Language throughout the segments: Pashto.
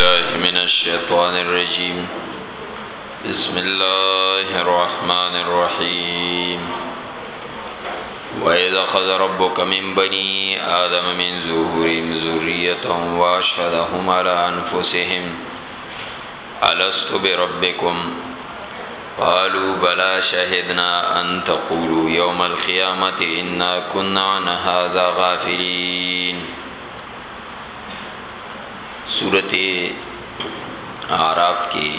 بالله من الشيطان الرجيم بسم الله الرحمن الرحيم وإذا خذ ربك من بني آدم من زهورهم ذرية وأشهدهم على أنفسهم ألست بربكم قالوا بلى شهدنا أن تقولوا يوم القيامة إنا كنا عن هذا غافلين سورت اعراف کې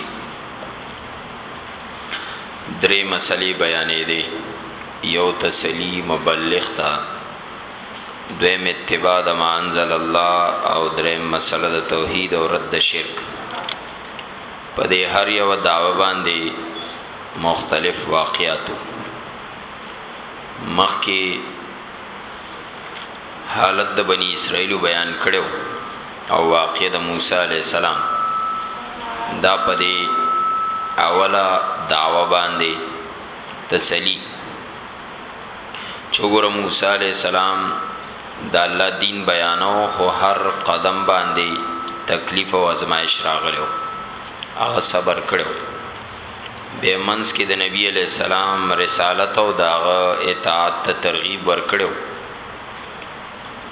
درې مسلې بیانې دي یو تسلی مبلغ تا دویم اتباع د ما انزل الله او دریم مسله د توحید او رد شرک په دې هر یو داوا باندې مختلف واقعاتو مخکې حالت د بنی اسراییلو بیان کړی وو او واقعه د موسی علیه السلام دا په دې اوله دعوه باندې تسلی چې ګور موسی علیه السلام د الله دین بیانو خو هر قدم باندې تکلیف او آزمائش راغلو هغه صبر کړو به منس کې د نبی علی السلام رسالت او داغه اطاعت ته ترغیب ورکړو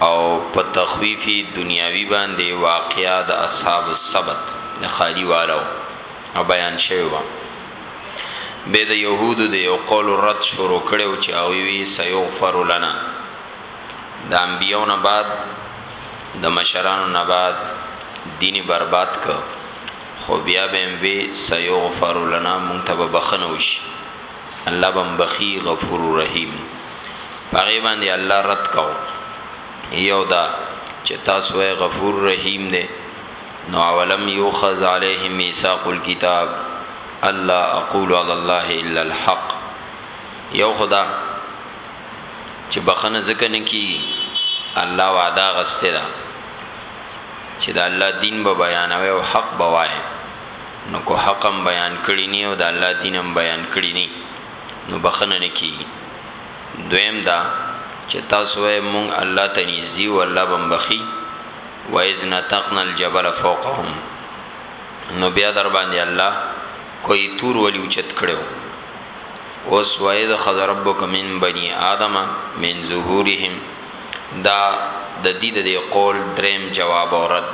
او په تخویف دنیاوی باندی واقعه د اصحاب السبت د خالی والو او بیان شوی وه بیا د یهودو د یو قول رد شروع کړی او چې هغوی وی سیغفر لنا د انبیو نه بعد د مشرانو نه بعد دین برباد ک خو بیا به وی سیغفر لنا مونږ ته بخنوش الله بم بخی غفور رحیم په هغه باندې الله رد کاو یو دا چې تاسو وای غفور رحیم دی نو اولم یوخذ علیه میثاق الكتاب الله اقول علی الله الا الحق یو خدا چې بخنه ځکه نه کی الله وعده غسته ده چې د الله دین به بیانوي او حق بوایي نو که حق هم بیان کړي ني او د الله دین هم بیان کړي ني نو بخنه نه کیږي دویم دا چې تاسو وای مونږ الله ته نږدې او الله بم بخي وایز نتقنا الجبل فوقهم نو بیا در باندې الله کوئی تور ولی اوچت کړو اوس وای د خذ ربک من بنی آدم من ظهورهم دا د دې د قول دریم جواب او رد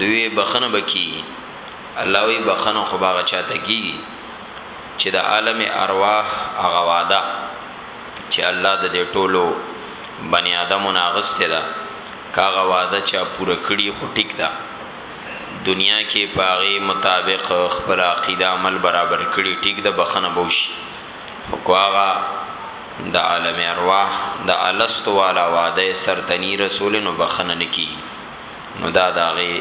دوی بخنه بکی الله وی بخنه خو باغ چاته کیږي چې د عالم ارواح هغه وعده چې الله د دې ټولو بنی آدمو ناغسته ده کاغه وعده چا پوره کړی خو ټیک ده دنیا کې پاغه مطابق خپل عقیده عمل برابر کړی ټیک ده بخنه بوش خو کواغه د عالم ارواح د الست والا وعده سرتنی رسول نو بخنه نکی نو دا داغي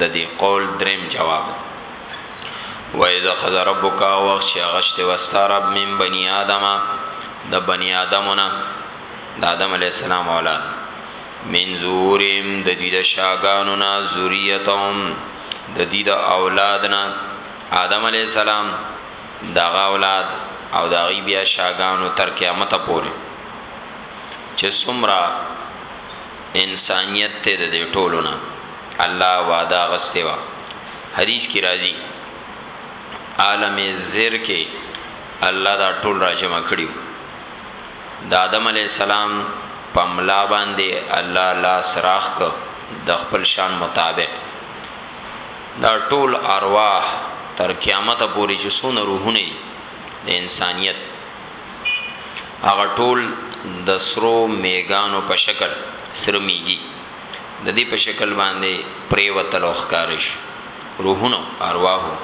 د دې قول دریم جواب و اذا خذ ربک وخت چې غشت واستار رب من بنی آدم د بنی آدمونه د آدم علی السلام اولاد من زورم د دې د شاګانو نا ذریتهم د دې د اولادنا آدم علی السلام دغه اولاد او دغه بیا شاګانو تر قیامت پورې چې سمرا انسانیت ته د دې ټولو نه الله وعده اغستې وه حدیث کی راځي عالم زر کې الله دا ټول را جمع کړیو د آدم علی السلام په ملا باندې الله لا سراخ ک د خپل شان مطابق دا ټول ارواح تر قیامت پورې چې سونه روحونه د انسانیت هغه ټول د سرو مېږانو په شکل، سره مېږي، د دې په شکل باندې پرېوتل او ښکاره شو، روحونه، ارواحو،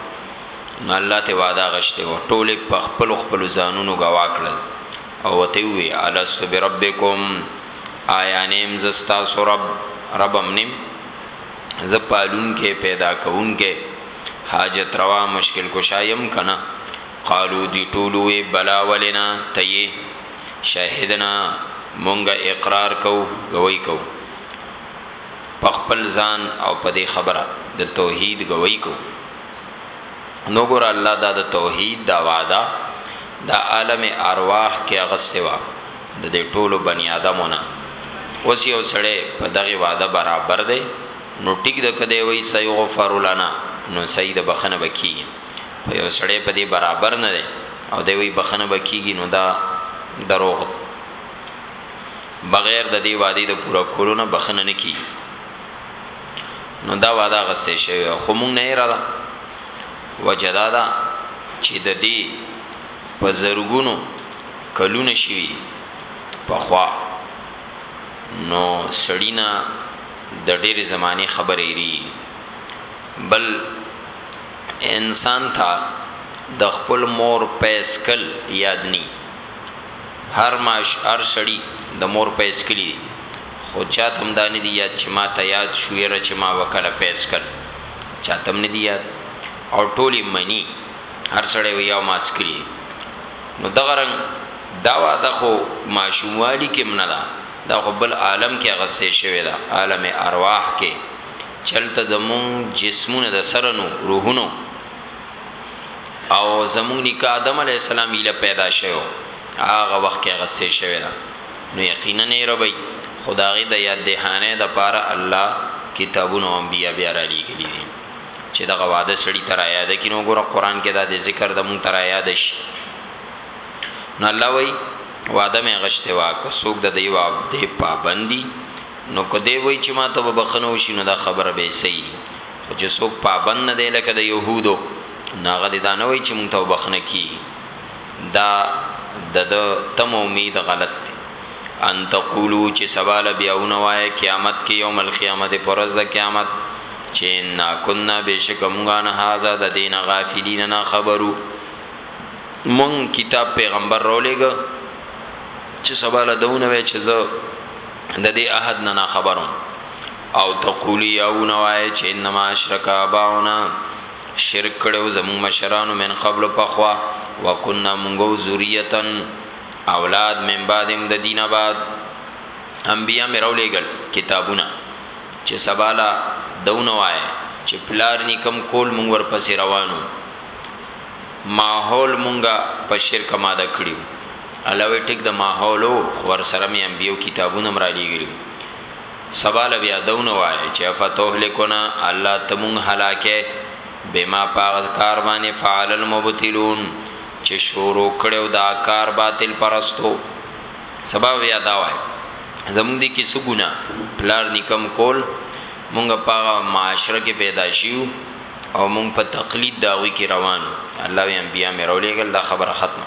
نو الله ته وعده غشتې وه، ټول يې په خپلو خپلو ځانونو ګواه کړل او ورته يې ووې، الست بربکم، آيا نه يم زه ستاسو رب، رب هم نه يم، زه پالونکی، پيدا کوونکی، حاجت روا، مشکل کشا يم که نه؟ قالو دی ټولو وی بلا ولنا تیه شهدنا مونږه اقرار کو گوی کو پخپل ځان او په دې خبره د توحید گوی کو نو ګور الله دا د توحید دا وعده دا عالم ارواح کې اغسته وا د دې ټولو بنی آدمونه اوس یو سړی په دغه وعده برابر دی نو ټیک د کده وی سیغفر لنا نو سید بخنه بکی خو یو سړی په دې برابر نه دی او دی وایي بخښنه به کیږي نو دا دروغ دی بغیر د دې وعده د پوره کولو نه بخنه نه کی نو دا وعده غسته شوی خو مونږ نه را ده وجدا دا چې د دې په زرګونو کلونه شي په خوا نو سړینا د ډېر زماني خبرې ری بل انسان ته د خپل مور پيسکل ياد ني هر ماش هر سړي د مور پيسکلي دي خو چاته هم دا نه دي ياد چي ماته ياد شو يره چي ما به کله پيسکل چاته هم نه دي ياد او ټول يې مني هر سړی وي يو ماسکلي نو دغه رنګ دا واده خو ماشوموالي کي هم نه ده دا خو بل عالم کي اغستې شوي ده عالم ارواح کي چلته زمون جسمونه د سرنو روحونو او زمون نیکه آدم علی السلام اله پیدا شوی هغه وخت کې غسه شوی دا نو یقینا نه ربي خدای د یاد دهانه د پاره الله کتابونو انبیا بیا را لېګلی دي چې دغه واده سړی تر یاد کینو ګوره قران کې دا د ذکر د مون تر یاد شي نو الله وای واده مې غشته وا که څوک د دیو عبد پابندي نو که دی وای چې ما ته به بخنه وشي نو دا خبره به یې صحیح خو چې څوک پابند نه دی لکه د یهودو نو هغه دې دا نه وای چې مونږ ته بخنه کی دا د د تم امید غلط دی ان تقولو چې سوال بیاونه وای قیامت کې یوم القیامت پرز د قیامت چې نا کنا بشک مونږه نه هاذا د دین غافلین نه خبرو مون کتاب پیغمبر رولېګ چې سوال دونه وای چې زه د دې عهد نه ناخبر وم. او ته قولي يا و نه وايې چې انما اشرک آباؤنا شرک کړی وو زمونږ مشرانو من قبل پخوا وکنا مونږ وو ذرية اولاد من بعدهم د دوی نه بعد انبياء مې راولېږل کتابونه چې سبا له ده و نه وايې چې پلار ني کوم کول مونږ ورپسې روان وو ماحول مونږه په شرک اماده کړی وو. الله وی ټیک د ماحول وو خو ورسره می انبیو کتابونه هم رالیږلی وو سبا له بیا دونه وایه چې افتهلکنا الله ته مونږ هلاکه بما پاغز کار باندې فعل المبتلون چې شروع کړو دا کار باطل پرستو سبا بیا دا وایه زمونږ دي کې سګونه پلار نکم کول مونږ پاغه معاشره کې پیدا شیو او مونږ په تقلید داوی کې روانو الله وی انبیا مې رولېګل دا خبره ختمه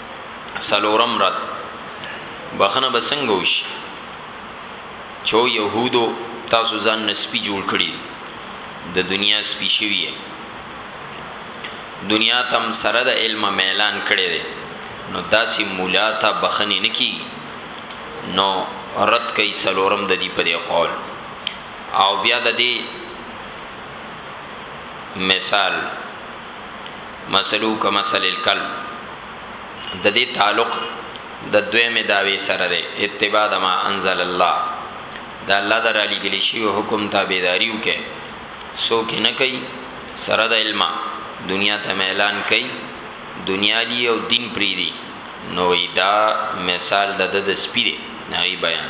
سلورم رد بخنه بسنګ وش چو يهودو تاسو ځان نسپی جوړ کړی د دنیا سپی شوی دنیا تم سره د علم میلان کړی دی نو داسې مولا ته بخنه نکی نو رد کوي سلورم د دې په قول او بیا د دې مثال مسلو که مسل الکلب د دې تعلق د دویمه داوی سره ده اتباع د ما انزل الله دا الله در علی ګلی شی حکم تابعداریو کې سو کې نه کوي سره د علم دنیا ته اعلان کوي دنیا لی او دین پری دی نو دا مثال د د سپیره نه بیان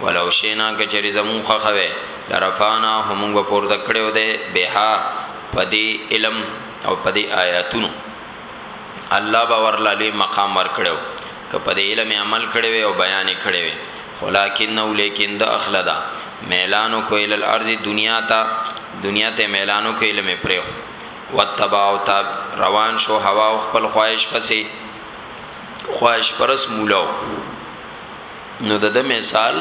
ولو شینا کچری زمون خوخه وی لرفانا همون به پورته کړو ده بها پدی علم او پدی آیاتونو الله به ورلا لوی مقام ور کړو که پدی علم عمل کړو او بیان کړو ولکن نو لیکن د اخلدا میلانو کو ال الارض دنیا تا دنیا ته میلانو کو علم پرو وتباو تا روان شو هوا او خپل خواهش پسې خواهش پرس مولاو نو د مثال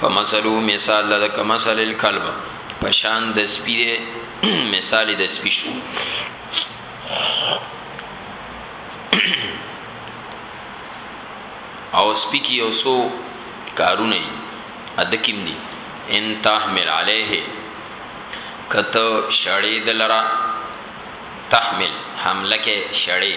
فمثلو مثال د کمثل الکلب پشان د سپی دی مثال د سپی شو او سپی کی یو سو کارونه ادکیم دی ان تحمل علیه کته شړې دلرا تحمل حمله کې شړې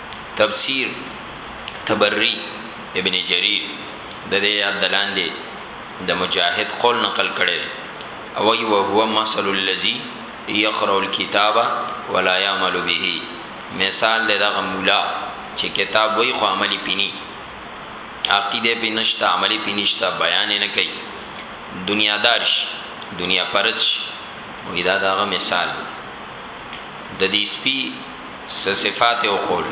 تفسیر تبری ابن جریر د دې آیات دلاندې د مجاهد قول نقل کړي او وی او هو مثل الذی یقرأ الكتاب ولا يعمل به مثال دغه مولا چې کتاب وای خو عملی پینی عقیده پی نشتا عملی پی نشتا بیان نه کوي دنیا دارش دنیا پرس وی دا دغه مثال د دې سپی څه صفات یې وښول؟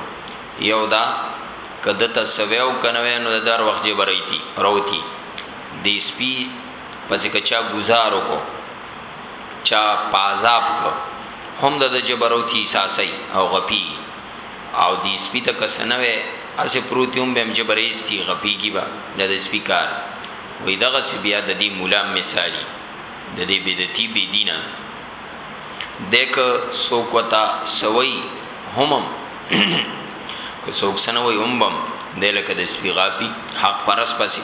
یو دا که ده ته څه وی او که نه وی نو ده هر وخت ژبه رئیتی، روتی، د سپي پسې که چا ګوزار وکړو، چا په عذاب کړو هم د ده ژبه روتی، احساسوي او غپیږي او د سپي ته که څه نه وی هسې پروت وي هم به یې هم ژبه رایستي، غپیږي به، دا د سپي کار دی. وایي دغسې بیا د دې ملا هم مثال دي، د دې بدعتي، بې دینه. دیک سوک وتا سوئی همم که سوک سنوئی همبم دیلک د سپی غاپی حق پرس پسی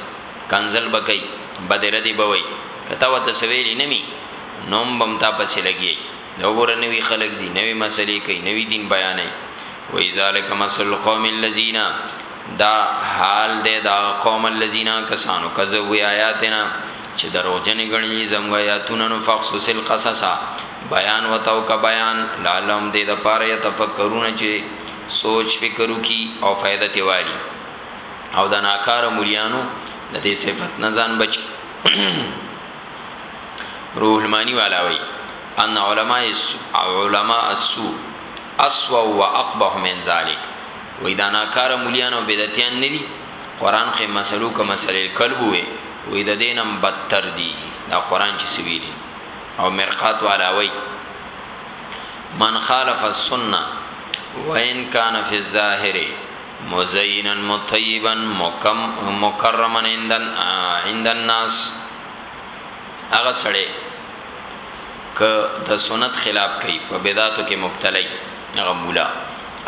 کنزل بکی بدر دی بوئی کتا وتا سویلی نمی نوم بم تا پسی لگی نو ګور نوی خلق دی نوی مسلې کوي نوی دین بیانې وای ذالک مثل القوم الذین دا حال دے دا قوم الذین کسانو کذبوا آیاتنا چې دروغجنې ګڼي زموږ آیاتونه نو فقصص القصص بیان وتاو کا بیان لعلهم دې د پاره یتفکرون چې سوچ فکر وکي او فائدہ تی والی او د ناکار مليانو د دې صفت نه ځان بچ روح المانی والا وی ان علماء علماء السوء اسوا واقبح من ذلك وې دا ناکار مليانو بدعتيان ندي قران خې مسلو که مسلې کلب وې وې د دینم بدتر دی دا قران چې سویلی او مرقات والاوی من خالف السنه وان کان فی الظاهر مزینا مطیبا مکم مکرما عند عند الناس هغه سړی که د سنت خلاف کوي په بدعاتو کې مبتلا وي هغه مولا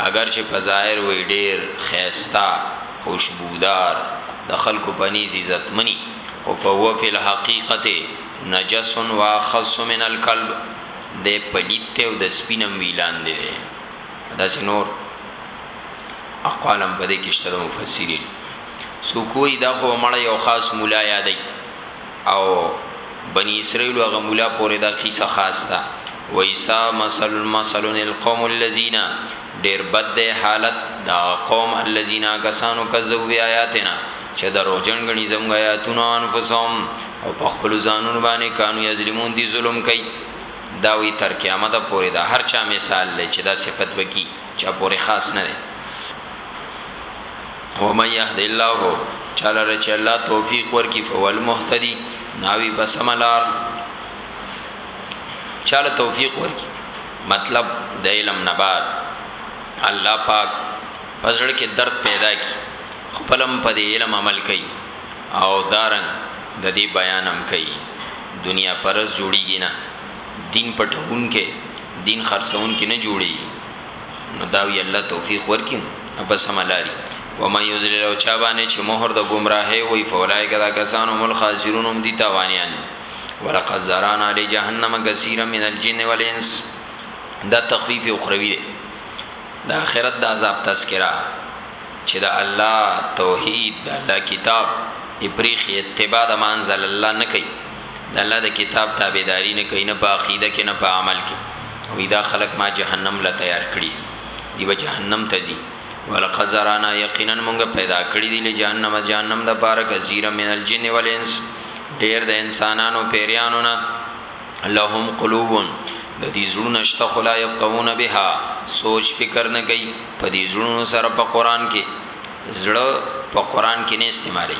اگر چې په ظاهر وي ډیر خيستا خوشبودار د خلکو پنيز عزت مني او فهو فی الحقیقت نجس واخص من الكلب د پلیت او د سپینم ویلان دی دا سينور اقوالم بده کې شته مفسرین سو کوی دا خو مړ یو خاص مولا یادای او بنی اسرائیل هغه مولا پورې دا قصه خاص ده و عیسی مثل المثل القوم الذين ډیر بد ده حالت دا قوم الذين کسانو کذبوا بیااتنا چې دروژن غني زمغه آیاتونه انفسهم او په خپل ځانون باندې کانو یظلمون دي ظلم کوي دا وی تر قیامت پورې دا هر چا مثال لې چې دا صفت وکي چا پورې خاص نه ده ومن يهد الله چالر چې الله توفیق ورکی فهو المهتدی ناوی په سم لار چاله توفیق ورکی مطلب د علم نه بعد الله پاک پزړ کې درد پیدا کی خپلم په دې علم عمل کوي او دارن د دې بیانم کوي دنیا پرز جوړیږي نه دین پټون کې دین خرڅون کې نه جوړیږي نو دا وی الله توفیق ورکی په سم لاری ومن یذلل او چا باندې چې مهر د گمراهی وی فولایک دا کسان هم الخاسرون هم دي تاوانیان ولقد زرانا لجهنم كثيرا من الجن والانس دا تخفیف اخروی دی د آخرت د عذاب تذکرہ چې د الله توحید د الله کتاب ابریخ اتباع د منزل الله نه کوي د الله د کتاب تابعداري نه کوي نه په عقیده کې نه په عمل کې وی دا خلق ما جهنم لا تیار کړی دی به جهنم ته ځي ولقد زرانا یقینا موږ پیدا کړی دی له جهنم جهنم د پاره کثیر من الجن والانس ډیر د انسانانو پیریانو نه لهم قلوب د دې زړونه شته خلا یفقهون بها سوچ فکر نه کوي په دې زړونو سره په قران کې زړه په قران کې نه استعمالي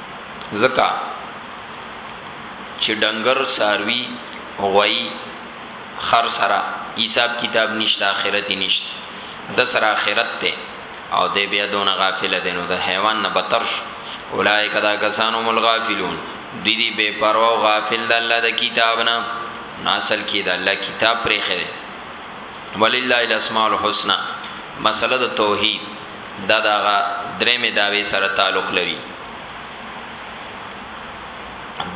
ځکه چې ډنګر ساروی غوي خر سره حساب کتاب نشته آخرت نشته د سره آخرت ته او د بیا دون غافل دي نو د حیوان نه بتر شو اولایک دا کسانو مل غافلون دی دی بے پروا او غافل د الله د کتاب نه ناسل کې د الله کتاب پرې خره ولله الاسماء الحسنا مسله د توحید دا د هغه درېمې دعوې سره تعلق لري.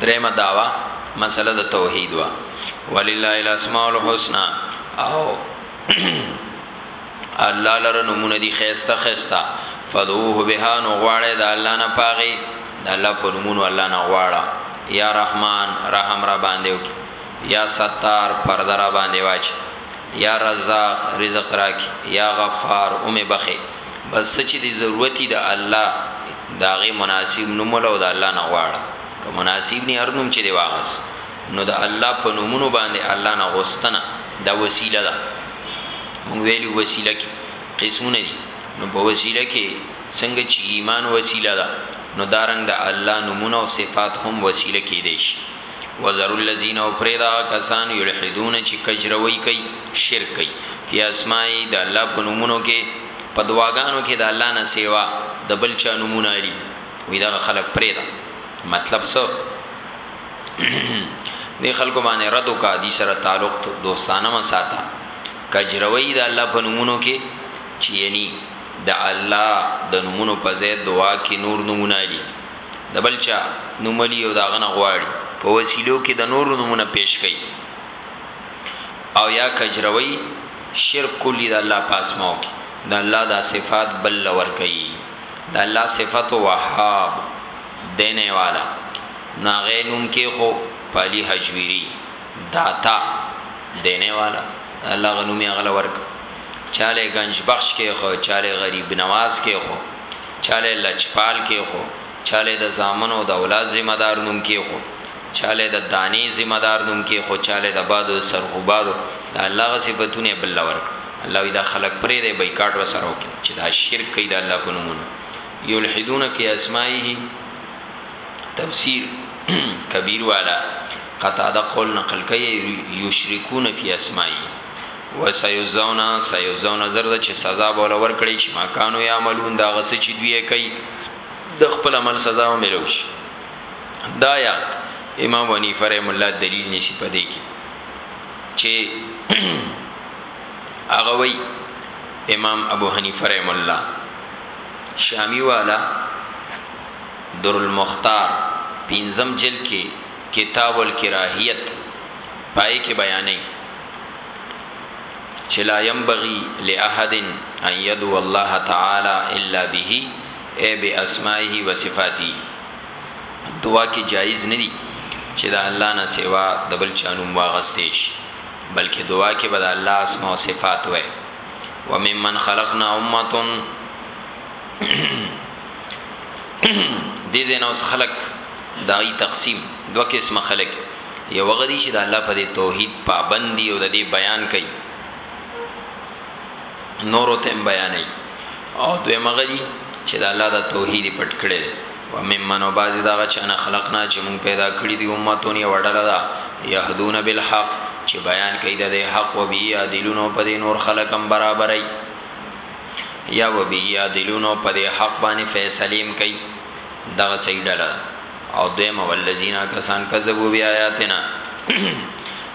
درېمه دعوه مسله د توحید وا ولله الاسماء الحسنا او الله لره نمونه دي خيسته خيسته فدوه بها نو غواړي د الله نه پاغي د الله په نمونه الله نه غواړه یا رحمان رحم را باندې وکي یا ستار پرده راباندې واچي یا رزاق رزق راکي یا غفار اومې بخې بس څه چې دې ضرورتي د الله داغه مناسب نوم له د الله نه غواړه که مناسب نه هر نوم چې دی واغس نو د الله په نومونو باندې الله نه غوستنه دا وسیله ده مونږ ویلو وسیله کې قسمونه دي نو په وسیله کې څنګه چې ایمان وسیله ده نو دارنګ د دا الله نمونه او صفات هم وسیله کې دي شي وذروا الذين او پریدا کسان یلحدون چې کجروي کوي شرک کوي فی اسماء د الله په نومونو کې په دواګانو کې د الله نه سیوا د بل چا نومونه لري وی دا خلک پریدا مطلب څه دی خلکو باندې رد او کا دي سره تعلق دوستانه ما ساته کجروي د الله په نومونو کې چې یعنی د الله د نومونو په ځای دعا کې نور نمونه دي د بل چا نوملی او داغه نه غواړي په وسیلو کې د نورو نمونه پیش کړي او یا کجروي شرک کلی د الله پاسمو کې د الله د صفات بل لور کوي د الله صفات وهاب دینه والا ناغه نوم کې خو پالی حجویری داتا دینه والا الله غنومي غل ورک چاله گنج بخش کې خو چاله غریب نواز کې خو چاله لچپال کېښو، چاله د زامنو او د اولاد ذمه دار نوم کېښو، چاله د دانې ذمه دار نوم کېښو، چاله د بادو د سرغوبادو، د الله هغه صفتونه یې بل له ورکړل. الله وایي، دا خلک پرېږدئ، بایکاټ ورسره وکړئ، چې دا شرک کوي د الله په نومونو. یلحدون فی اسمائه، تفسیر کبیر والا قتاده قول نقل کوي، یشرکون فی اسمائه. وسيزونا سيزونا زرد چې سزا به ولور کړی چې ما کانو يعملون دا غس چې دوی کوي د خپل عمل سزا و ملو شي دا یاد امام ونی فرم الله دلیل نشي پدې کې چې هغه وی امام ابو حنیفه رحم الله شامی والا در المختار پینزم جل کې کتاب الکراهیت پای کې بیانې چې لا ينبغي لاحد ان يدعو الله تعالی الا به اي باسمائه وصفاته دعا کې جایز نه دي چې د الله نه سوا د بل چانو واغستې شي بلکې دعا کې به د الله اسماء او صفات وي وممن خلقنا امه دې زنه اوس خلق دای تقسیم دوه قسم خلق یو هغه دي چې د الله په توحید پابند دي او د دې بیان کوي نورو ته بیانې او دوی مغدي چې د الله د توحید پټ کړي و ممن او بعضی دا چې انا خلقنا چې مون پیدا کړی دی امتون یو ډله دا یهدون بالحق چې بیان کوي د حق او بی عادلون په دې نور خلقم برابرای یا و بی عادلون په دې حق باندې فیصلیم کوي دغه صحیح ډله ده او دویم والذین کسان کذبوا بیااتنا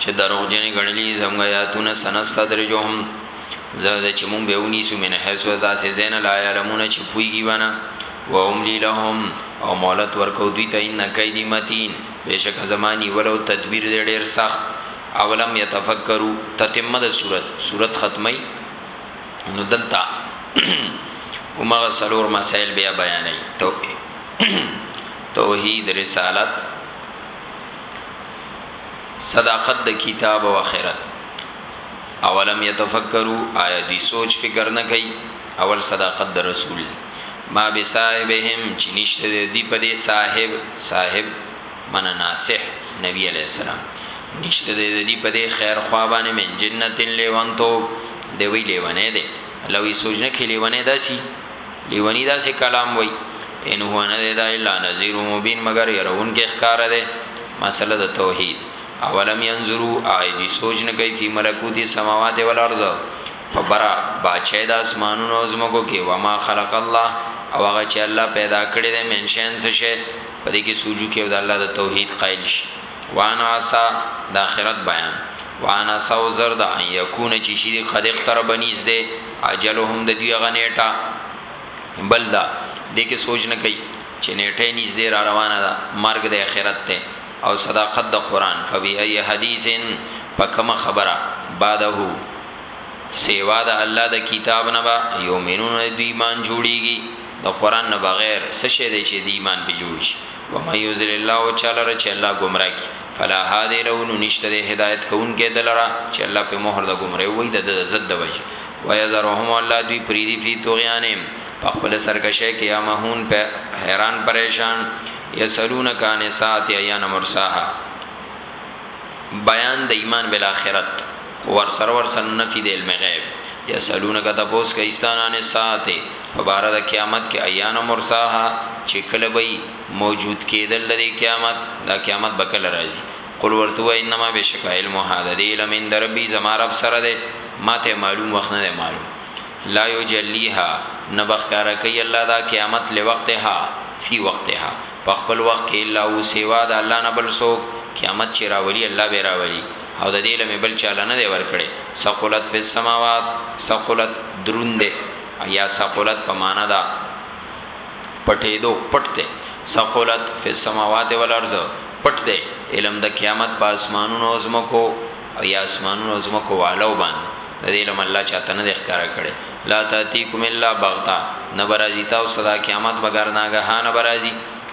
چې دروغ جن غنلی زمغه یاتونه سنستدرجهم زړه چې مونږ به ونی سو منه حیث داسې زین لا یعلمون چې پویږي ونه و املی لهم او مولت ورکو دوی ته ان کیدی متین بشک زمانی ولو تدبیر دې ډیر سخت اولم یتفکروا تتمه د صورت صورت ختمه نو دلته ومغه سلور مسائل بیا بیانې توحید توحید رسالت صداقت د کتاب او آخرت اولم يتفکروا آیا دی سوچ فکر نه کوي اول صداقت د رسول ما به صاحبهم چې نشته دی په دې صاحب صاحب منه ناصح نبی علیه السلام نشته دی د دې په دې خیر خوا باندې من جنتین لیوانتو دی وی لیوانه دی الله وی سوچنه کې لیوانه داسي لیوانی داسي کلام وی ان هو نه دی دا الا نذیر مبین مگر يرون کې ښکار دی مسله د توحید اولم ينظروا اعیدی سوچ نه کوي فی ملکوتی سماوات والارض فبرا باچه د اسمانونو زمکو کې وما خلق الله او هغه چې الله پیدا کړی دی منشن څه شي په دې کې سوجو کې او د الله د توحید قائل شي وانا عسا د اخرت بیان وانا سو زرد ان یکون چې شي قد اقترب نږدې اجلهم د دوی غنیټه بل دا دې کې سوچ نه کوي چې نیټه نږدې را روانه ده مرګ د اخرت ته او صداقت د قران فبی ای حدیثن پکما خبره بعده سیوا د الله د کتاب نه با یومنون د ایمان جوړیږي د قران نه بغیر څه شی دی چې د ایمان په جوړ شي و مې یذل الله او چاله چې الله گمراه کی فلا هادی له نو نشته د هدایت کوونکې دلرا چې الله په مهر د گمراه وای د زد د وجه و یذرهم الله دوی پریدی فی طغیانهم په خپل سرکشه کې یا مهون په حیران پریشان یسلون کان ساعت ایان مرساها بیان د ایمان بالاخره خو ور سره ور سره نفي د علم غیب یسالونک تپوس کوي ستانانه ساته په بار د قیامت کې ایان مرساها چې کله به موجود کېدل د قیامت دا قیامت به کله راځي قل ورتو انما بشک علم هذا دی علم ان ربي زما رب سره دی ماته معلوم وخت نه معلوم لا یجلیها نبخکار کوي الله دا قیامت لوقتها فی وقتها په خپل وخت کې الا او سیوا د الله نه بل څوک قیامت چې راولي الله به راولي او د دې لمه بل چاله نه دی ورکړي ثقلت فی السماوات ثقلت درون دی یا ثقلت په معنا دا پټې دو پټ دی ثقلت فی السماوات والارض پټ دی علم د قیامت په اسمانونو او زمکو او یا اسمانونو او زمکو والو باندې د دې لم الله چاته نه ښکارا کړي لا تاتیکم الا بغتا نبرازی تاسو دا قیامت بغیر ناګهانه برازی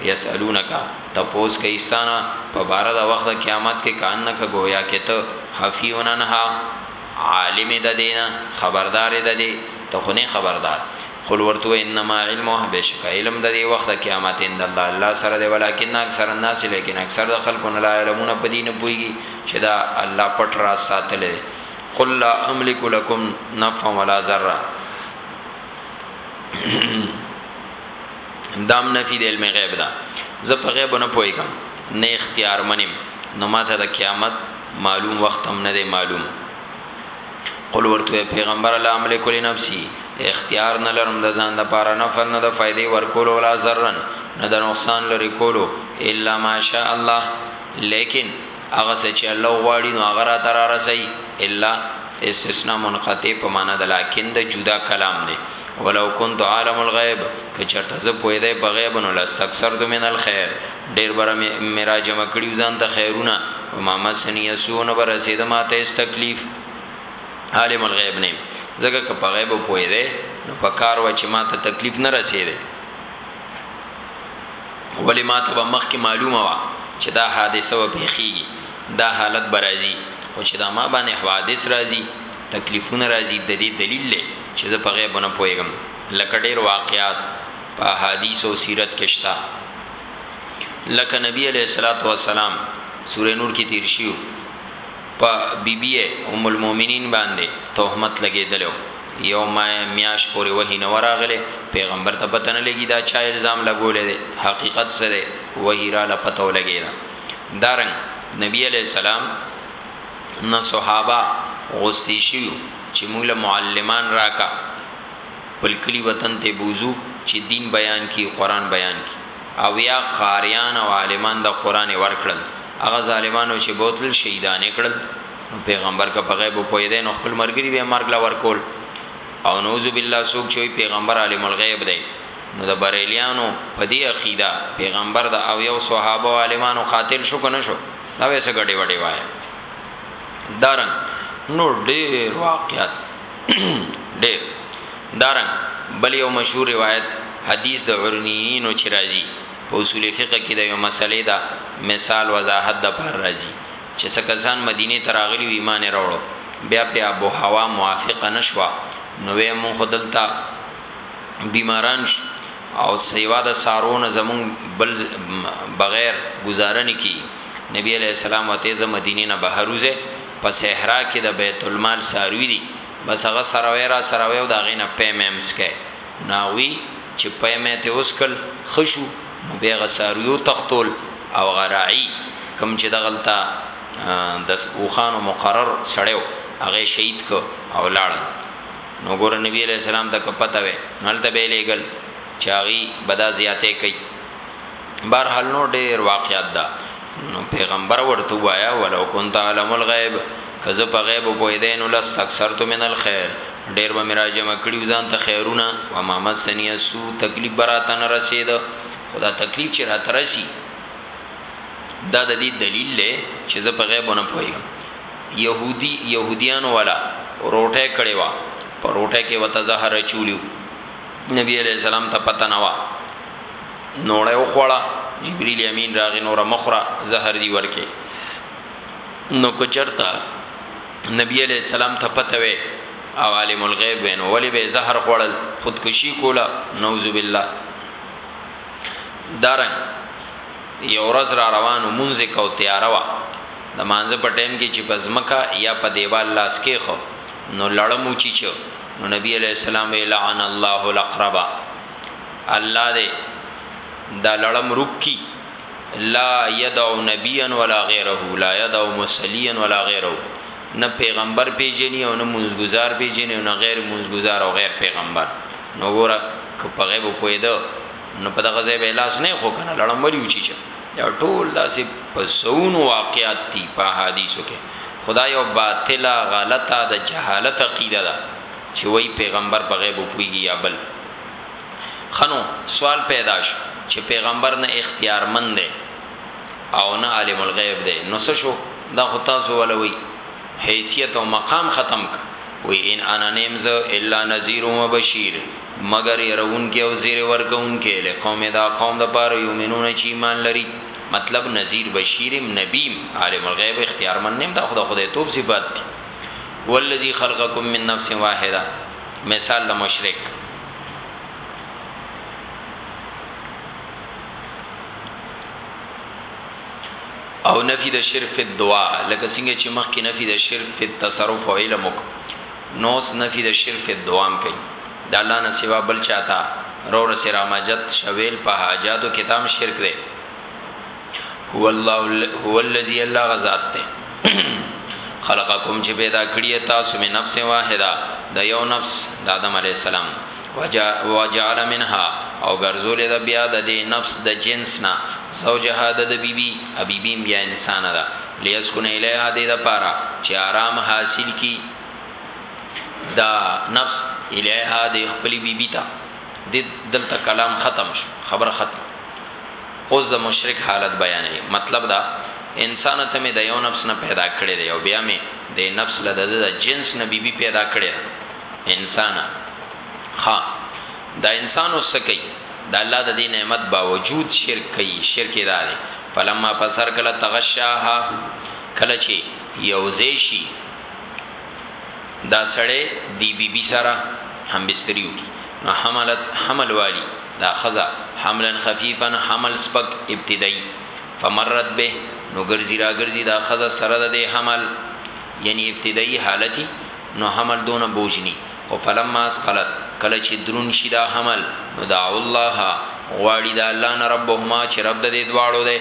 یسالونک تپوس کوي ستانه په بار د وخت د قیامت کې کانک گویا کې ته حفیون انها عالم د دینه خبردار د دې ته خو نه خبردار قل ورتو انما علمه بشک علم د دې وخت د قیامت اند الله الله سره دی ولیکن اکثر الناس لیکن اکثر د خلکو نه لا علمونه په دین پويږي چې دا الله پټ را ساتلې قل لا املک لكم نفع ولا ضرر دام نفی د علم غیب ده زه په غیب نه پويګم نه اختیار منم نو ماته د قیامت معلوم وخت هم نه دی معلوم قل ورته پیغمبر الله عمل کلی نفسي اختیار نه لرم د ځان د پاره نه فن د فائدې ورکول ولا ضررن نه د نقصان لري کولو الا ماشاء الله لیکن هغه چې الله غواړي نو هغه را تر رسي الا استثناء منقطع په معنا د لکن د جدا کلام دی ولو كنت عالم الغيب کچرته زه پوی دی په غیب نو لاستکثرت من الخير ډیر بر می راجم کړیو ځان ته خیرونه وما مسنی سونه بر رسید ما ته اس تکلیف عالم الغیب نه زګه که په غیب پوی دی نو په کار و چې ما ته تکلیف نه رسیدي ولی ما ته مخ کې معلومه وا چې دا حادثه و پیخیږي دا حالت برازي خو چې دا ما باندې حوادث راځي تکلیفونه راځي ددې دلیل دی چې زه په غیبو نه پوهیږم لکه ډیر واقعات په احادیث او سیرت کې شته لکه نبی علیه الصلاۃ والسلام سوره نور کې تیر شیو په بیبی ام المؤمنین باندې تهمت لګیدلو یو ما میاش پورې وਹੀ نه وراغله پیغمبر ته پته نه لګی دا چا الزام لګولې ده حقیقت سره وਹੀ را لپتو لګی دا دارن نبی علیہ السلام نه صحابه غوستي شوي وو چې موږ له معلمان راکه خپل کلي وطن ته بوزو چې دین بیان کی قران بیان کی او یا قاریان او عالمان د قران ورکړل هغه ظالمانو چې بوتل شهیدان کړل پیغمبر که په غیب پوی دی نو خپل مرګري به مرګ لا ورکول او نوذ بالله سوک چې پیغمبر عالم الغیب دی نو د بریلیانو په دې عقیده پیغمبر د او یو صحابه او عالمانو قاتل شو کنه شو دا ویسه ګډي وډي وای دارن نور ډیر واقعات ډیر دارن بل یو مشهور روایت حدیث د عرنیین او چرایزی په اصول فقه کې د یو مسلې دا مثال وضاحت د پر راځي چې سکزان مدینه تراغلی و ایمان راوړو بیا په ابو هوا موافقه نشوا نو وې مون خدلتا بیماران شي او سیوا د سارونه زمون بل بغیر گزاره نکی نبی علیہ السلام وته ز مدینه نه بهروزه په صحرا کې د بیت المال ساروی دي بس هغه سروي را سروي او دا غینه پیممس کې ناوی چې پیمه ته اوسکل خشو بیغه سارویو تختول او غراعی کم چې دغلطه د اوخانو مقرر سړیو هغه شهید کو او لاړ نو ګور نبی علیہ السلام ته کپته وې نلته به لېګل چاغي بدا زیاته کوي بهر حل نو ډېر واقعات ده نو پیغمبر ورته وایا ولو كنت علم الغیب کزه په غیب په دین لس اکثرت من الخير ډېر به مراجمه کړیو ځان ته خیرونه و ما مسنی سو تکلیف براته نه رسید خدا تکلیف چې راته رسی دا د دې دلیل دی چې زه په غیب نه پوهیږم یهودی یهودیانو ولا روټه کړی وا په روټه کې وته زهر چولیو نبی علی السلام ته پته نه وا نوړې او خوړه جبرئیل امین راغی نور مخره زهر دی ورکه نو کچرتا نبی علی السلام ته پته وې او عالم الغیب وینو ولی به زهر خوړل خودکشی کولا نعوذ بالله دارن یو ورځ را روان و، مونځ یې کاوه، تیاره وه، د لمانځه په ټایم کې چې په ځمکه یا په دیوال لاس کېښو نو لړم وچیچه، نو نبي علیه السلام وې، لعن الله العقرب، الله دې دا لړم ورک کړي، لا یدع نبیا ولا غیره، لا یدع مصلیا ولا غیره، نه پیغمبر پېژني او نه مونځګزار پېژني او نه غیر مونځګزار او غیر پیغمبر، نو ګوره که په غیبو پوهېده. نو په دغه ځای به لاس نه خو کنه لړم ولی وچی چا دا ټول داسې پسون واقعات دي په حدیثو کې خدای او باطله غلطه د جهالت عقیده ده چې وای پیغمبر په غیب پویږي یا بل خنو سوال پیدا شو چې پیغمبر نه اختیارمند دی او نه عالم الغیب دی نو څه شو دا خو تاسو ولوي حیثیت او مقام ختم ک وی ان انا نیم زه الا نذیر و بشیر مگر يرونکی او زیر ورکونکی لقوم دا قوم د پاره یومنون چی ایمان لري مطلب نذیر بشیرم نبیم عالم الغیب اختیارمن نیم دا خدا خدای توب صفات دی والذی خلقکم من نفس واحده مثال د مشرک او نفی د شرک فی الدعاء لکه څنګه چې مخکې نفی د شرک فی التصرف او علم وک نوس نفی د شرک فی الدوام کوي د الله نه سوا بل چاته رو رسرا ماجت شویل په حاجاتو کې تام شرک دی هو الله هو الذی الله غزاد ته خلقکم چې پیدا کړی تاسو می نفس واحده د یو نفس د آدم علی السلام وجعل منها او ګرځول د بیا د دې نفس د جنس نه زوجها د بیبي بی ابي بیم بیا انسان ده لیسکن الیها د لپاره چې آرام حاصل کی دا نفس الیها د خپل بیبي بی ته دلته کلام ختم شو خبر ختم اوس د مشرک حالت بیانې مطلب دا انسان ته مې د یو نفس نه پیدا کړی دی او بیا مې د نفس له د جنس نه بیبي بی پیدا کړی انسانه ها دا انسان اوس سکی دا الله د دې نعمت باوجود شرک کوي شرک دار فلما پسر کله تغشاها کله چې یوزې شي دا سړی دی بی بی سره هم بستریو کی نو حملت حمل والی دا خزا حملا خفیفا حمل سپک ابتدائی فمرت به نو ګرځي را ګرځي دا خزا سره د حمل یعنی ابتدائی حالتي نو حمل دونه بوج نی خو فلما اسقلت کله چی درون شی دا حمل نو دعو الله غواړی د الله نه ربهما چی رب د دې دواړو دی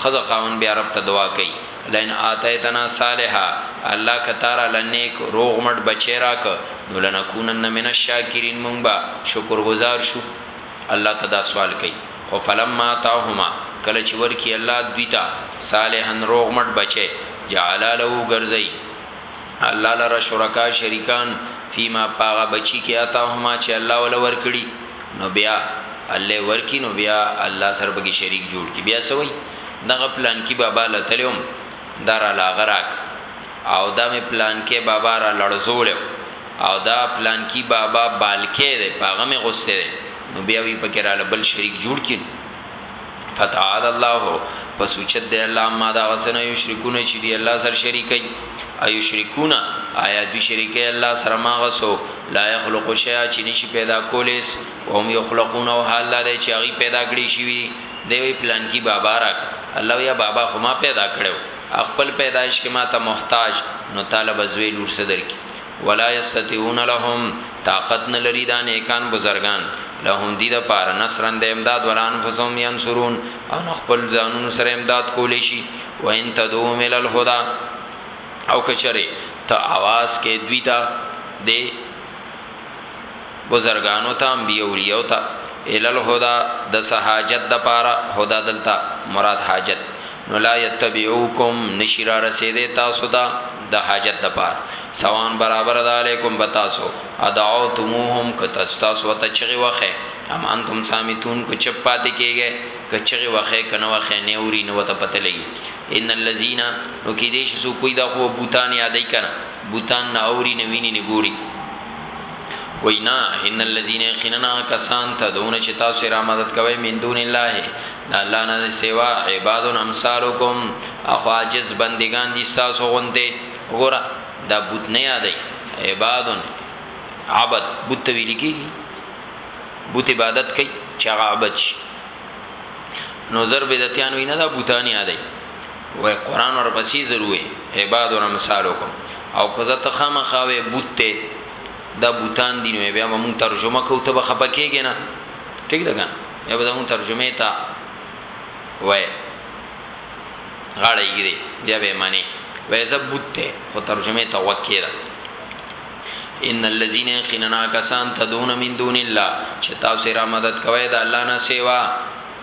خزه خاون بیا رب ته دعا کوي لئن اتیتنا صالحا الله کتارا لنیک روغ مټ بچی راک نو لنکونن من الشاکرین مونږ با شکر گزار شو الله ته دا سوال کوي خو فلما تاهما کله چی ورکی الله دوی ته صالحا روغ مټ بچی جعل له ګرځي الله لره شرکا شریکان فيما پاغه بچی کې آتا هما چې الله ول ورکړي نو بیا الله ورکی نو بیا الله سره به شریک جوړ کی بیا سوي دغه پلان کې بابا لتلم دار لاغراک او دا می پلان کې بابا را لړزول او دا پلان کې بابا بالکې ده پاغه می غوسته ده نو بیا وی پکې را لبل شریک جوړ کین فتعال الله پس اوچت دی الله ما دا غسنه یشرکون چې دی الله سر شریکي ایو شریکون آیا دوی شریکي الله سره ما غسو لا یخلق شیء چې نشي پیدا کولیس او هم یخلقون او حال لري چې هغه پیدا کړی شي وی دی وی پلان کی بابا راک الله یا بابا خو ما پیدا کړو خپل پیدایش کې ما ته محتاج نو طالب زوی نور صدر کی ولا یستطيعون لهم طاقت نه لري دا نیکان بزرگان لهم دي د پار نصرن د امداد ولا انفسهم ينصرون او خپل ځانون سره امداد کول شي وان تدوم ال الهدى او کچره ته आवाज کې دوی ته د بزرګانو ته انبیاء اولیاء ته الی الهدی د څه حاجت د پاره هدی دلته مراد حاجت نو لا یتبعوکم نشی را رسیدی تاسو ته د حاجت د پاره سواء برابر ده علیکم بتاسو ادعوتموهم که تاسو تاسو ته چغی وخه ام انتم صامتون که چپ پاتې کیږئ که چغی وخه کنه وخه نه اوري نو ته پته لګي ان الذین نو کې دې شو کوی دا خو بوتان یادای کنه بوتان نه اوري نه ویني نه ګوري وینا ان الذين يقيننا کسان تدون چې تاسو را مدد کوي من دون الله دا الله نه سوا عباد امثالکم اخو عاجز بندگان دي تاسو غوندې وګوره دا بوت نه یادې عباد عبد بوت ویل کی بوت عبادت کوي چې هغه عبد شي نو زر بدعتانو نه دا بوتانی یادې وای قران ور پسې ضروري عباد ور امثالکم او کزه ته خامخاوي بوت ته دا بوتان دي نو بیا مون ترجمه کو ته به خپکیږي نه ټیک ده کنه یا به مون ترجمه تا وای غاړه یګری بیا به معنی وای زه بوت ته خو ترجمه تا وکیرا ان الذين يقيننا كسان تدون من دون الله چې تاسو را مدد کوي دا الله نه سیوا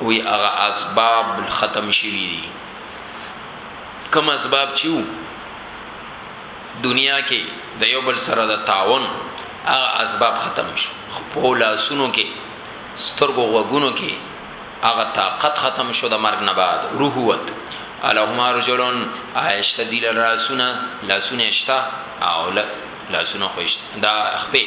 وی هغه اسباب ختم شوی دی کوم اسباب چې وو دنیا کې د یو بل سره د تعاون هغه اسباب ختم شو خپل لاسونو کې سترګو غوګونو کې هغه طاقت ختم شو د مرګ نه بعد روح وت الهما رجلون عائشت دی لراسونه لاسونه اشتا او لاسونه خوشت دا خپل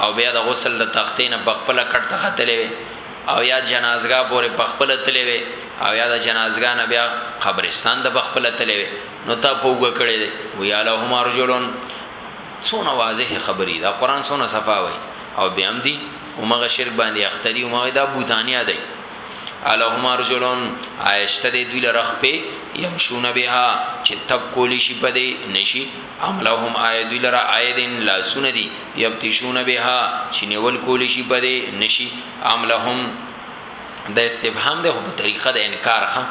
او بیا د غسل د تختې نه په خپل کټ ته ختلې وي او یا جنازګاه پورې په خپل تلې وي او یا د جنازګاه نه بیا قبرستان د بخپل تلې وي نو تا په وګ کړي دي ویا له هم رجلون سونه واضح خبري دا قران سونه صفاوي او بیا هم دي اومغه شرک باندې اختري اومغه دا بوتانیا دی الہما رجلون آیشته دی دوی لرخ په یمشون بها چې تب کولی شي پدې نشي ام لهم آیا دوی لره آیدن لاسونه دي یبتشون بها چې نیول کولی شي په دې نشي ام لهم د استفهام د خو په طریقه د انکار خه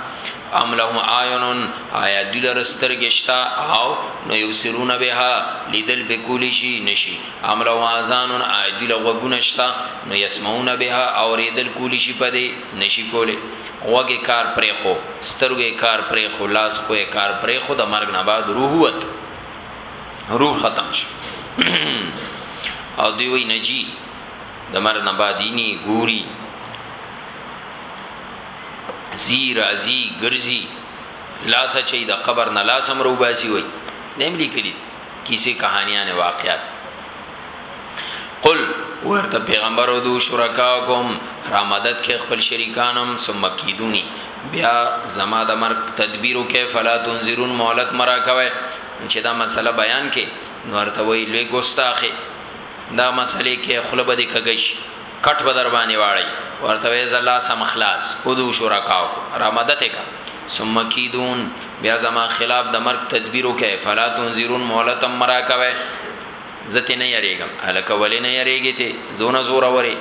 ام لهم آیونن آیا دوی لره سترګې شتا او نو یوسرون بها لیدل به کولی شي نشي ام لهم اذانن آیا دوی لغوونه شتا نو یسمعون بها او ریدل کولی شي په دې نشي کولی غوږ یې کار پرېښو، سترګو یې کار پرېښو، لاس پښو یې کار پرېښو، د مرګ نه بعد روح ووت، روح ختم شو. او دوی وی نه جی د مرګ نه بعد اینی ګوري زی رازی ګرځي لاس چي د قبر نه لاس امرو باسي وي نیم لیکلی کیسې کہانیان واقعات قل ورته پیغمبر او دو شرکاکم را مدد کې خپل شریکانم ثم کیدونی بیا زما د مرګ تدبیرو کې فلا تنذرون مهلت مرا کوي چې دا مسله بیان کې نو ورته وی لوی ګستاخه دا مسلې کې خلبه د کګش کټ به دربانې واړی ورته وې زه لاس هم خلاص ادو شرکاو را مدد کا ثم کیدون بیا زما خلاف د مرګ تدبیر وکي فلا تنذرون مهلت مرا کوي زته نه یریګم الکه ولې نه یریګی ته دون زور وری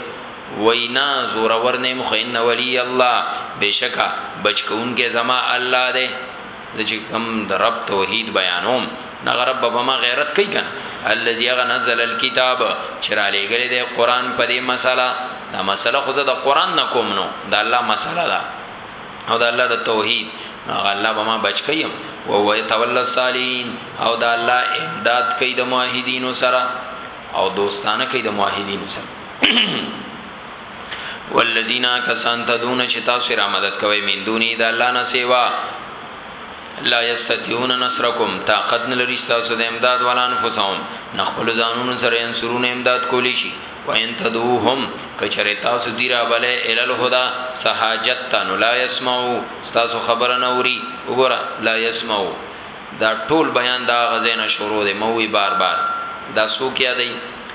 وینا زور ورنه مخین ولی الله بشکا بچکون کې زما الله ده د چې کم د رب توحید بیانوم نه غرب به ما غیرت کوي کنه الذي غنزل الكتاب چرا لګل د قران په دې مسله دا مسله خو زه د قران نه کوم نو دا الله مسله ده او دا الله د توحید هغه الله به ما بچ کوي او هو يتولى الصالحين او دا الله امداد کوي د موحدینو سره او دوستانه کوي د موحدینو سره والذین کسان تدون چې تاسو را مدد کوي من دونی د الله نه سیوا لا یستطيعون نصرکم طاقت نه لري تاسو د امداد ولا انفسهم نخپل ځانونو سره انصرون امداد کولی شي وان تدوهم کچره تاسو دی را بلې ال الهدى سحاجت تن لا يسمعو تاسو خبر نه اوري وګوره لا يسمعو دا ټول بیان دا غزینه شروع دی موي بار بار دا سو کیا دی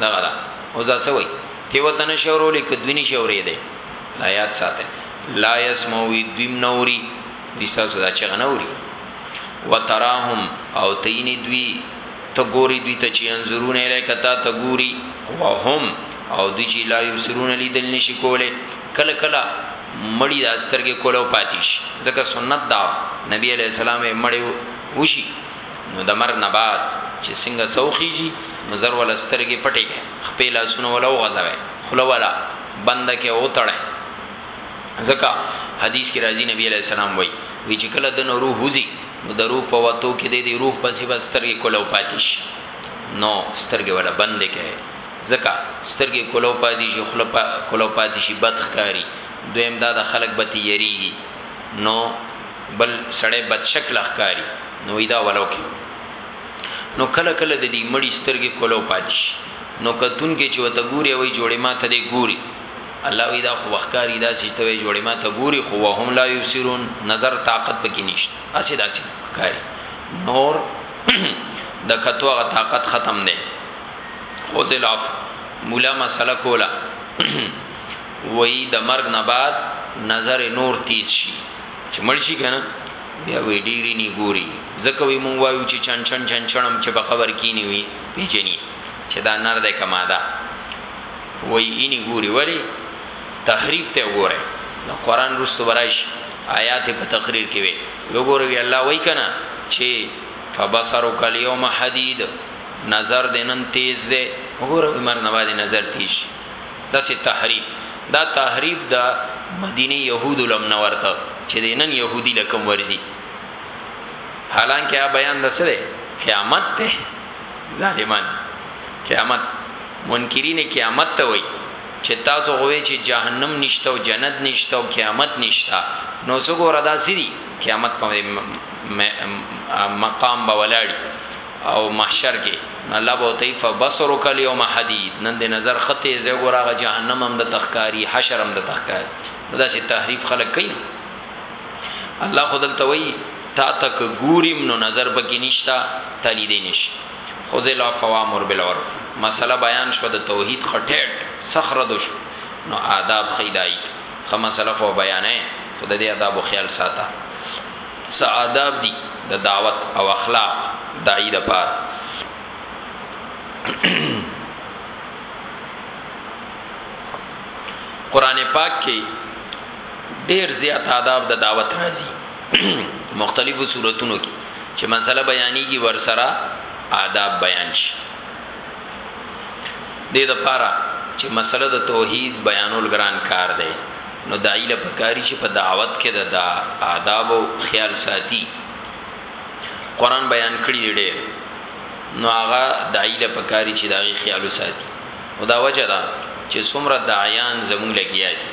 دغه دا او ځا سوي تی وطن شورو لیک دونی شورې دی لا یاد ساته لا يسمعوی دویم نوري دیسا سودا چې غنوري وتراهم او تینی دوی ته ګوري دوی ته چې انظرون الیک تا ته ګوري وهم او دوی چې لا یبصرون لیدل نشي کوله کله کله مړی د استرګې کولو پاتیش ځکه سنت دا نبی علی السلام مړی وشي نو د مرګ نه بعد چې څنګه څه وخیژي نو زر ولا سترګې پټې کړئ، خپې لاسونه ولا وغځوئ، خوله ولا بنده کړئ او وتړئ، ځکه حدیث کې راځي نبی علیه السلام وایي، وایي چې کله د نه روح وځي نو د روح په وتو کې د دې روح پسې به سترګې کولو پاتې شي، نو سترګې ولا بندې کړئ، ځکه سترګې کولو پاتې شي، خوله په کولو پاتې شي بد ښکاري، دویم دا د خلک به ترې یریږي نو. بل سړی بد شکله ښکاري نو وایي دا ولو کې نو کله کله د دې مړی سترګې کولو پاتې شي نو کتون کې چې وته ګوري وایي جوړې ما ته دې ګوري الله وی دا خو وخکاری دا سیته وی جوړی ما ته ګوري خو وهم لا یبصرون نظر طاقت پکې نشته اسې داسې کاری نور د کتو غ طاقت ختم نه خو زلاف مولا مسله کولا وی د مرګ نه بعد نظر نور تیز شي چې مړ شي کنه بیا وی ډیری نی ګوري زکه وی مونږ وایو چې چن چن چن چنم چې په قبر کې نی وی پیجنی چې دا نر ده کما ده وی اینی ګوري ولی تحریف ته وګوره نو قران رسو برایش آیات په تقریر کې وی یو ګوروي الله وای کنه چې فبصرک الیوم حدید نظر دینن تیز ده وګوره عمر نواز نظر تیز داسې تحریف دا تحریف د مدینې يهودو لم نه ورته چې د نن يهودي لکم ورزي حالانکه ا بیان د سره قیامت ته ظالمان قیامت منکرین قیامت ته وای چې تاسو غوي چې جهنم نشته او جنت نشته او قیامت نشته نو څنګه را داسي دي قیامت په مقام به ولاړی او محشر کې نو الله به ورته وایي فبصرک الیوم حدید نن دې نظر ښه تیز دی وګوره هغه جهنم هم درته ښکاري حشر هم درته ښکاري نو داسې تحریف خلک کوي الله خو دلته وایي تا تک ګوریم نو نظر به کې نشتا تلی دی نشي خذ العفو وامر بالعرف مسله بیان شو د توحید خټټ صخر دوش نو آداب خیدای خه مسله خو بیانې خدای دې آداب خیال ساته څه آداب دي د دعوت او اخلاق داعي لپاره؟ قران پاک کې ډیر زیات آداب د دعوت راځي مختلفو صورتونو کې چې مسله بیانېږي ورسره آداب بیان شي د دې لپاره چې مسله د توحید بیانول ګران کار دی نو داعی له پکاري چې په دعوت کې د دا آداب او خیال ساتي قران بیان کړی دی ډېر نو هغه داعی له پکاري چې داغي خیال ساتي خدا وجه دا چې څومره داعیان زمو لګیا دي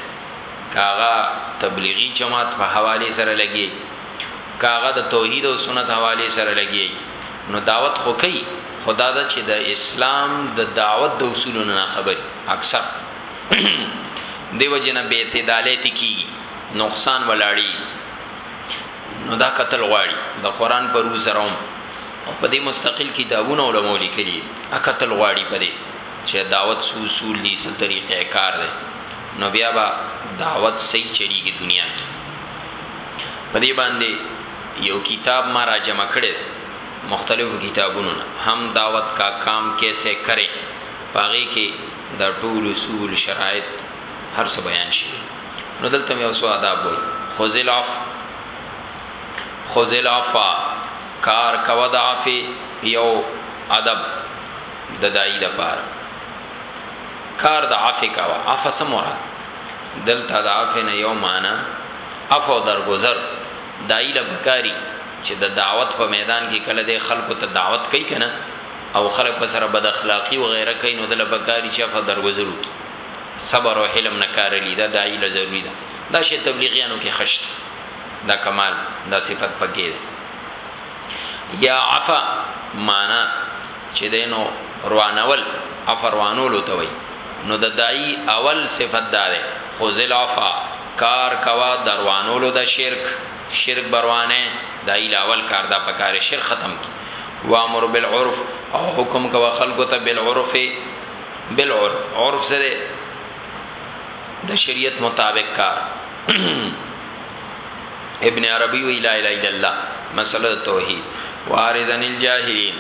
کاغه تبلیغی جماعت په حواله سره لګي کاغه د توحید او سنت حواله سره لګي نو دعوت خو کوي خدا دا چې د اسلام د دعوت د اصولونو نه خبري اکثر دیو جن بی اعتدالی تی کیږي نقصان ولاړی نو دا قتل غواړي د قران پر روز روم او په دې مستقل کتابونو علماء لیکلي ا قتل غواړي په دې چې دعوت سو اصول دي څه طریقې کار دي نو بیا با دعوت صحیح چلیږي دنیا کې په دې باندې یو کتاب ما را جمع کړي مختلفو کتابونو هم دعوت کا کام کیسه کرے پاغه کې دا ټول اصول شرایط هر څه بیان شي نو دلته یو څو آداب وي خذل عف خذل عفا کار کو د عف یو ادب د دای د پار کار د عف کوا عف سمورا دلته د عف نه یو معنا عف او درگذر دای د بکاری چې د دعوت په میدان کې کله د خلکو ته دعوت کوي کنه او خلک په سره بد اخلاقی وغیره کوي نو دله پکار دي چی عفو درګذرو کی صبر او حلم نه کارلی دا داعی له ضروری ده دا شی تبلیغیانو کی ښه شته دا کمال دا صفت پکی ده یا عفا معنا چی ده نو روانول عفا روانولو ته وای نو د داعی اول صفت دا ده خذل عفا کار کوا دروانولو د شرک شرک بروانه داعی لاول کار دا پکار شرک ختم کی وامر بالعرف او حکم کوه خلکو ته بالعرف بالعرف عرف سره د شریعت مطابق کار ابن عربی وی لا اله الا الله مسله توحید وارزن الجاهلین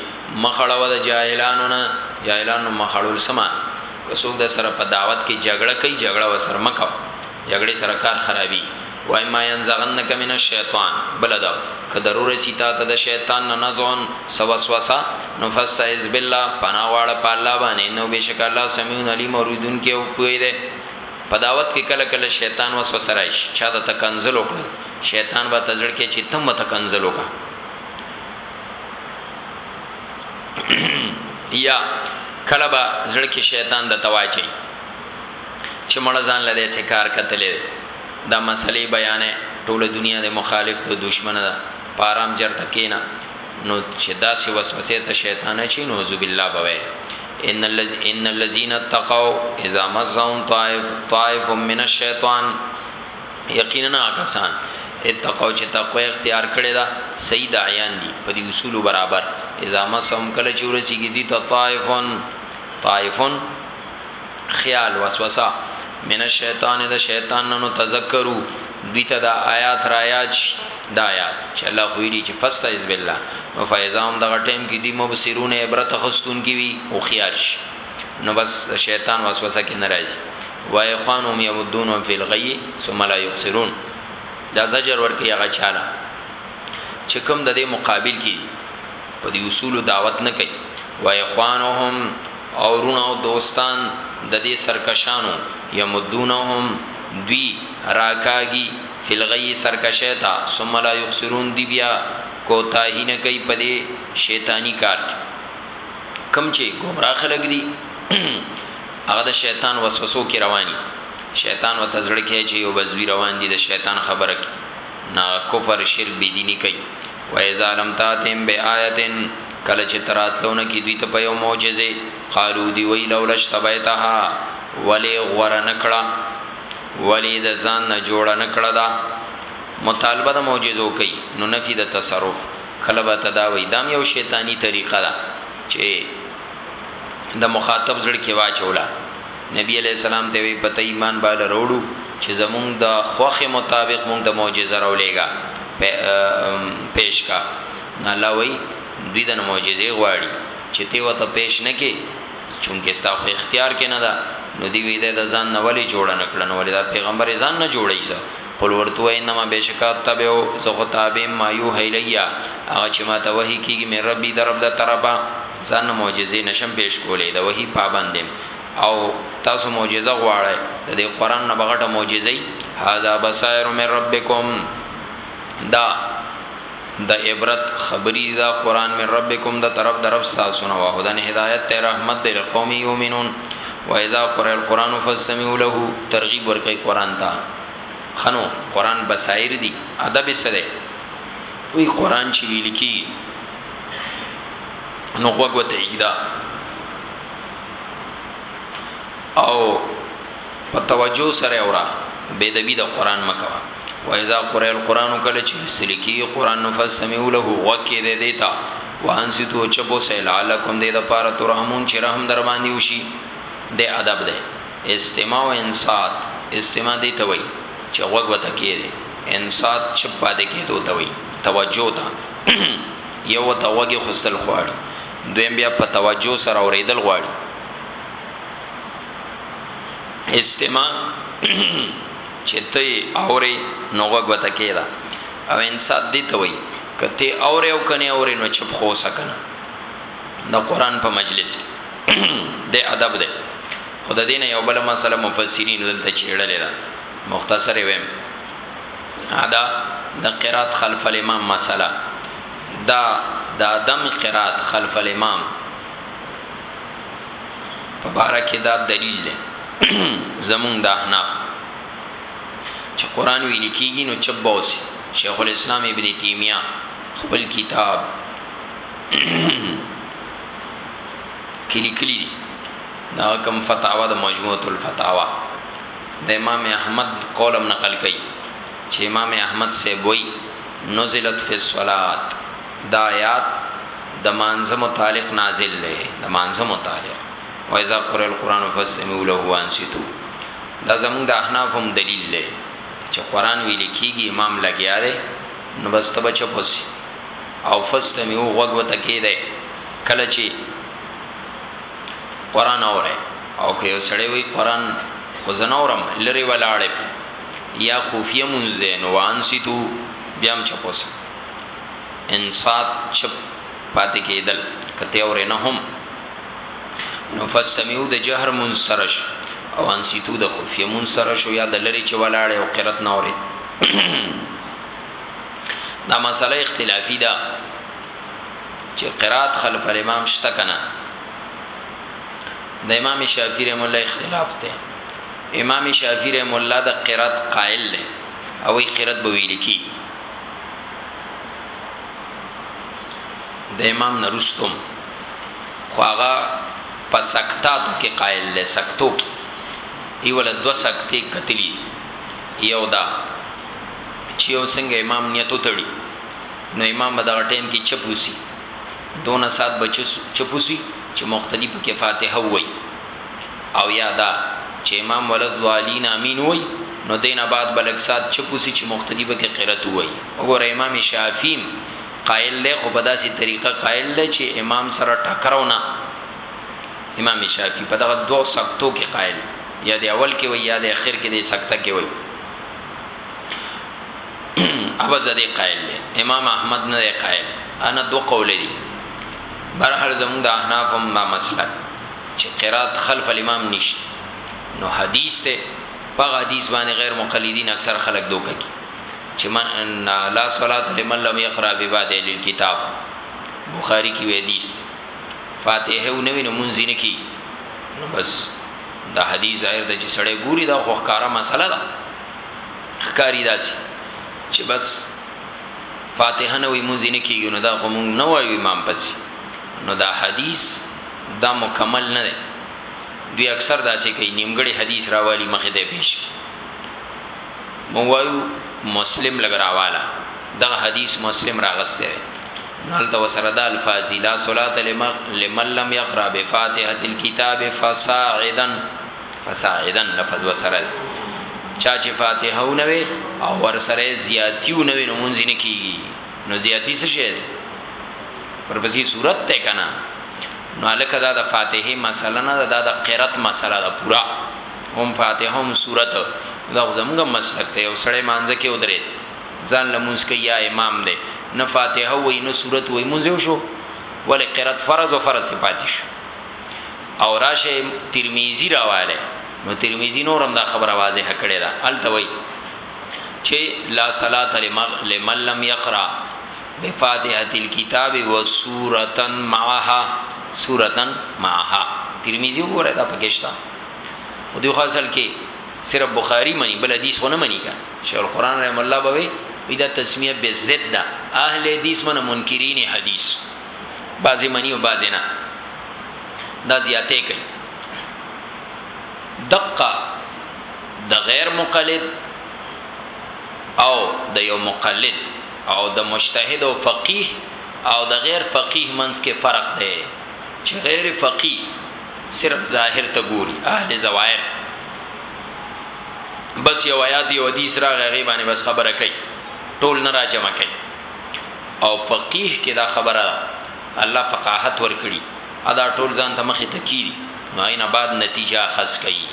مخړو د جاهلانو نه جاهلانو مخړول سما که څوک د سره په دعوت کې جګړه کوي جګړه وسر مکو جګړې سره کار خرابي وای ما ينزغنک من الشیطان بل دا که ضرور سی تا ته د شیطان نه نزون سوسوسه نو فاستعذ بالله پنا واړه په الله باندې نو بشک الله سميع عليم اوریدون کې او کوی دی په دعوت کې کله کله شیطان وسوسه راشي چا د تکنزل وکړ شیطان به تزړ کې چې تم تکنزل وکړه یا کله به زړه کې شیطان د تواچي چی مړه ځان له داسی کار کتلی دی دا مسلی بیانه ټوله دنیا دی مخالف ده دشمنه ده په آرام جرته کینه نو چی داسی وسوسه ته شیطان اچی نعوذ بالله به وای ان الذ ان الذين اتقوا اذا مسهم طائف طائف من الشیطان یقینا کسان اتقوا چې تقوا اختیار کړی دا سید عیان دي په دې اصول برابر اذا مسهم کله چې ورسیږي دي طائفون طائفون خیال وسوسه من الشیطان د شیطان نو تذکرو دوی ته دا آیات را یاد شي دا آیات چې الله خو ویلي چې فاستعذ بالله نو فایزام دغه ټیم کې دی مبصرون عبرت خستون کی وی او خيار شي نو بس شیطان وسوسه کې ناراضي و اخوانهم يمدون فی الغی ثم لا يبصرون دا زجر ورکی هغه چاله چې کوم د دې مقابل کې په دې اصول دعوت نه کوي و اخوانهم او رونه او دوستان د دې سرکشانو یمدونهم دوی راکاږي فلغی سرکشه تا ثم لا یخسرون دی بیا کوتاهی نه کوي په دې شیطانی کار کې کم چې ګمرا خلق دي هغه د شیطان وسوسو کې رواني شیطان وته زړه کې چې یو بزوی روان دي د شیطان خبره کې نا کفر شرک بی دینی کوي و اذا لم تاتهم بآیه کله چې تراتلونه کې دوی ته په یو معجزه قالو دی وی لولا اشتبیتها ولی غور نکړه ولی د ځان نه جوړ نکړه دا مطالبه د معجزو کوي نو نفي د تصرف کله به تداوی دام یو شیطانی طریقه ده چې د مخاطب زړه کې واچولا نبی علیه السلام ته وی په ته ایمان باله راوړو چی زمونږ د خوښی مطابق مونږ ته معجزه راولیږه پیش کا نو الله وی دوی دنه معجزی غواړی چی ته ورته پیش نه کی چونکی ستا خو اختیار کی نه ده نو دی وی ده د ځان نه ولی جوړه نه کړه نو ولی دا پیغمبر ځان نه جوړی سه قل ورته وی انما بشکا تبعو زه خو تابع ما یو هیلیا هغه چی ما ته وحی کیږي مې ربی درب د طرفه ځان معجزې نشم پیش کولې د وحی پابندم او تاسو معجزه غواړئ د دې قران نه بغټه معجزه هاذا بصائر من ربکم دا د عبرت خبری دا قران من ربکم دا طرف در رب تاسو نه واه دنه هدایت ته رحمت دې قوم یومنون و اذا قرئ القران فاستمعوا له ترغیب ورکړي قران ته خنو قران بصائر دی ادب سره وی قران چې ویل کی نو وګوتې دا او په توجه سره اورا بے دبی د قران مکوا و اذا قرئ القران کله چې سلیکی قران نو فسمعوا له وکې دې دیتا وانسیتو چپو سیل علکم دې د پاره ترحمون چې رحم در باندې وشي د ادب ده استماع او انصات استماع دې ته وای چې غوږ وته کېږي انصات چپ پاتې کېدو ته وای توجه ته یو ته وګي خستل خواړي دویم بیا په توجه سره اوریدل غواړي استماع چې ته اوري نو غوږ وته کېدا او انسان دې ته وای کته اوري او کني اوري نو چپ خو سکنه د قران په مجلس د ادب ده خود دین یو بل مسله مفسرین دلته چېړلې ده مختصر ویم ادا د قرات خلف الامام مسله دا دادم قرات خلف الامام په باره کې دا دلیل دی زمون د احناف چې قران ویل کیږي نو چپ بوسي شیخ الاسلام ابن تیمیه خپل کتاب کلی کلی دا کم فتاوا د مجموعه الفتاوا د امام احمد قولم نقل کړي چې امام احمد سے وای نزلت فی الصلوة، دا آیات د مانځه متعلق نازل دی، د مانځه متعلق، و اذا قرئ القرآن فاستمعوا له وانصتوا، دا زموږ د احنافو هم دلیل دی، چې قرآن ویل کیږي امام لګیا دی نو بس ته به چپ اوسې او فاستمعوا غوږ ورته کیږدئ کله چې قرآن اورئ او که یو سړی وایي قرآن خو زه نه اورم لرې ولاړ یم. یا خوفیه مونځ دی نو وانصتو بیا هم چپ اوسئ انصات چپ پاتې کېدل که ته اورې نه هم نو فاستمعو د جهر مونځ سره شو او انصتو د خوفیه مونځ سره شو یا د لری چې ولاړې او قرت نه اورې دا مسله اختلافي ده چې قرات خلف الامام شته کنه د امام شافعي رحم الله اختلاف ته امام شافعی رحمه الله د قرت قائل دی او وی قرت به ویل کی د امام نرستم خو هغه په سکتاتو کې قائل دی سکتو کې دی ول دو سکتی کتلی یو دا چې یو څنګه امام نیتو تړي نو امام به دا ټیم کې چپوسی دونه سات بچ چپوسی چې مختدی په کې فاتحه وای او یا دا چه امام ولضالین امین ووایی نو دی نه بعد به لږ ساعت چپ وسی چه مقتدی پکی قرت ووایی وګوره امام شافعی هم قایل دی خو په داسی طریقه قایل دی چه امام سره ټکر ونه امام شافعی په دغه دوه سکتو کی قایل دی یا دی اول کې وي یا دی اخر کې دی سکته کې وي ابا زده قائل دی امام احمد نه قائل انا دو قول دي برحال زموږ د احناف هم ما مسلک چې قرات خلف الامام نشته نو حدیث ته په حدیث باندې غیر مقلدین اکثر خلک دوکه کی چې من ان لا صلات لمن لم يقرأ ببعد الكتاب بخاری کی حدیث فاتحه او نوی نمونځ نه کی نو بس دا حدیث ظاهر د چې سړی ګوري دا خو ښکارا مسله ده ښکاری داسي چې بس فاتحه نوی مونځ نه کیږي نو دا خو مونږ نه وایو امام پسی نو دا حدیث دا مکمل نه دی دوی اکثر داسې کوي نیمګړی حدیث راوالی مخه دی پیش کی مونږ وایو مسلم لګراواله دا حدیث مسلم راغسته نال تو سره د الفاظ لا صلات لمن لم يقرا بفاتحه الكتاب فصاعدا فصاعدا لفظ وسره چا چې فاتحه ونوي او ور سره زیاتیو نوي نمونځ نه کیږي نو زیاتی څه شی دی ورپسې صورت ته کنه نو الکه دا د فاتحه مسله نه دا د قرات مسله ده پورا هم فاتحه هم صورت دا زموږه مسلک ته یو سړی مانځ کې ودرې ځان لمونځ کې یا امام دی نه فاتحه وای نه صورت وای مونږ شو ولې قرات فرض او فرض ته پاتې شو او راشه ترمذی راواله نو ترمذی نورم دا خبره واضحه کړې ده الته وای چه لا صلاة لمن لم يقرع بفاتحة الكتاب وسورة معها سورة معها ترمذی وګوره دا پکې شته خو دوی خاصل کې صرف بخاری منی بل حدیث خو نه منی کا شیخ القران رحم الله بوي وی دا تسمیه به ضد ده اهل حدیث من منکرین حدیث بعضی منی او بعضی نه دا زیاته کوي دقه د غیر مقلد او د یو مقلد او د مجتهد او فقیه او د غیر فقیه منځ کې فرق دی چې غیر فقیه صرف ظاهر ته ګوري اهل زواهر بس یو آیات یو حدیث را غیبه باندې بس خبره کوي ټول نه را جمع کوي او فقیه کې دا خبره الله فقاهت ور کړی ادا ټول ځان ته مخه تکیری نو اینا بعد نتیجه خاص کوي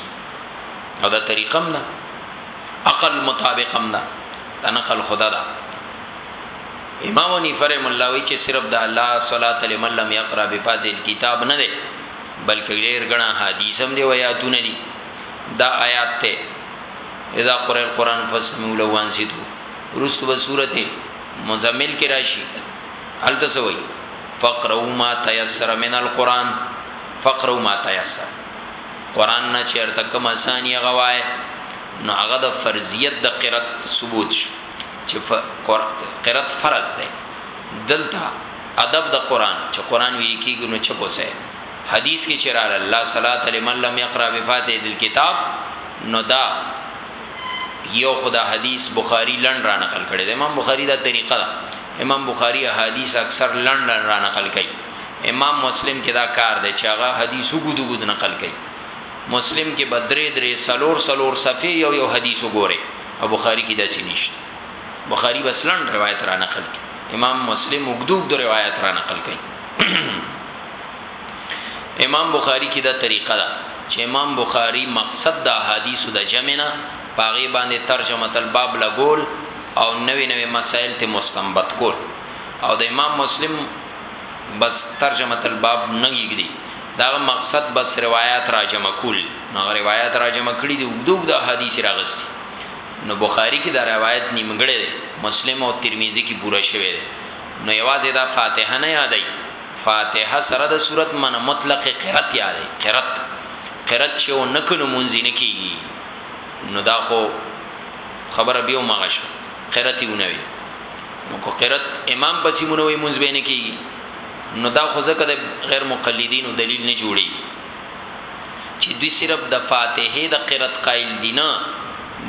او دا طریقه هم نه عقل مطابق هم نه دا نقل خدا دا امام حنیفه رحم الله وی چې صرف د الله صلوات لمن لم یقرا بفاتح الكتاب نه دی بلکې ډیر غنا حدیث هم دی ویاتونه دي دا آیات ته اذا قرئ القرآن فاسمعوا له وانصتوا ورستو به سورته مزمل کې راشي الته سوي فقروا ما تيسر من القرآن فقروا ما تيسر قران نه چیرته کوم ثانیه غوای نو هغه د فرضیت د قرت ثبوت شو چې قرت فرض ده دلته ادب د قران چې قران وی کیږي نو چپ وسه حدیث کې چیرې الله صلوات لمن لم یقرا بفاتحه الكتاب نو دا یو خدا حدیث بخاری لن را نقل کړي امام بخاری دا طریقه ده امام بخاری احادیث اکثر لن را نقل کړي امام مسلم کې دا کار دی چې هغه حدیث وګد وګد نقل کوي مسلم کې بدرې درې سلور سلور صفه یو یو حدیث وګوره او بخاری کې داسې نشته بخاری وسلن روایت را نقل کوي امام مسلم وګدوګ د روایت را نقل کوي امام بخاری کې دا طریقه ده چې امام بخاری مقصد د احادیث د جمع نه پاغي باندې ترجمه الباب لګول او نوې نوې مسائل ته مستنبط کول او د امام مسلم بس ترجمة الباب نه ږدي داغه مقصد بس روایات را جمع کول نو روایات را جمع کړي دي وګدو وګدو احادیث راغستي نو بخاری کې دا روایت نیمګړی دی مسلم او ترمذی کې پوره شوی دی نو یوازې دا فاتحه نه یادای فاتحه سره د صورت من مطلق قرات یادای قرات قرات چې و نکنو مونږ نه کیږي نو دا خو خبره به مغه شو قرات یو نه وي نو کو قرت امام پسې مونږ وي مونږ به نه کیږي نو دا خو ځکه د غیر مقلدینو دلیل نه جوړي چې دوی صرف د فاتحه د قرت قائل دي نه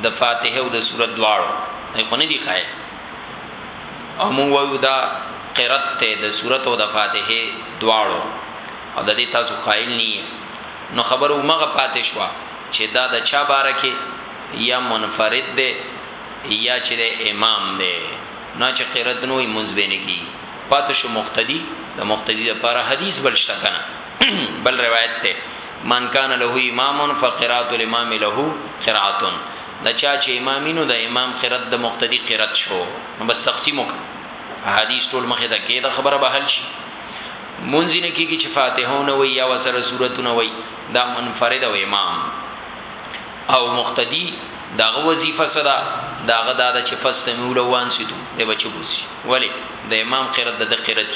د فاتحه او د سورۃ دواړو نه خو نه دي قائل او مونږ وایو دا قرت ته د سورۃ او د فاتحه دواړو او د دې تاسو قائل نه نو خبرو مغه پاتې شو چې دا د چا بارکه یا منفرد ده یا چه ده امام ده نا چه قرت نوی منز به نه کیږی پاته شو مقتدی د مقتدی د پاره حدیث بل شته کنه بل روایت ته من کان له امام فقرات الامام له قرات د چا چې امامینو د امام قرت د مقتدی قرت شو نو بس تقسیم وک حدیث ټول مخه ده کې د خبره به حل شي مونږ نه کیږي چې فاتحه نه وي یا وسره سورته نه وي دا منفرد او امام او مقتدی داغه وظیفه څه ده داغه دا ده چې فاستمعوا له وانصتوا دی بچ بوسی ولی د امام قرت د قرت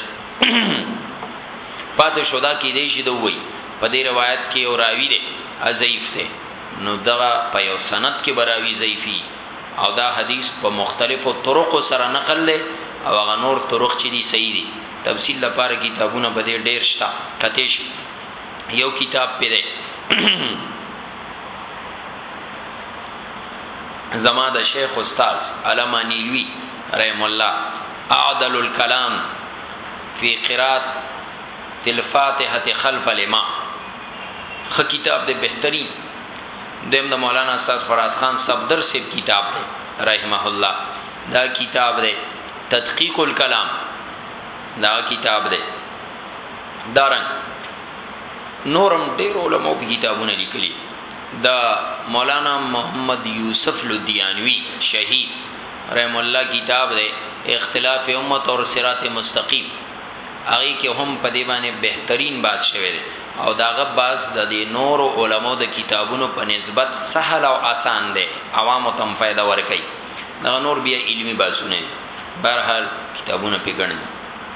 پاتې شو دا کې دی شي د وای په دې روایت کې او راوی دی ضعیف دی نو دغه په یو سند کې براوی ضعیفی او دا حدیث په مختلفو طرقو سره نقل لې او هغه نور طرق چې دي صحیح دي تفصیل لپاره کتابونه بده ډیر شته کتیش یو کتاب پیره زما د شیخ استاد علامه نیلوی رحم الله اعدل الكلام فی قرات الفاتحه خلف الامام خ کتاب د بهترین دیم د مولانا استاد فراز خان صفدر سیب کتاب دی رحمه الله دا کتاب دی تدقیق الکلام دا کتاب دی دارن نورم ډیر علماء په کتابونه لیکلي د مولانا محمد یوسف لدیانوی شهید رحم الله کتاب دی اختلاف امت اور صراط مستقیم هغه کې هم په دی باندې بهترین باز شوی دی او داغه باز د دې نور علماء د کتابونو په نسبت سهل او آسان دی عوام تم فائدہ ورکړي دا نور بیا علمی باسونه برحال کتابونه پیګنه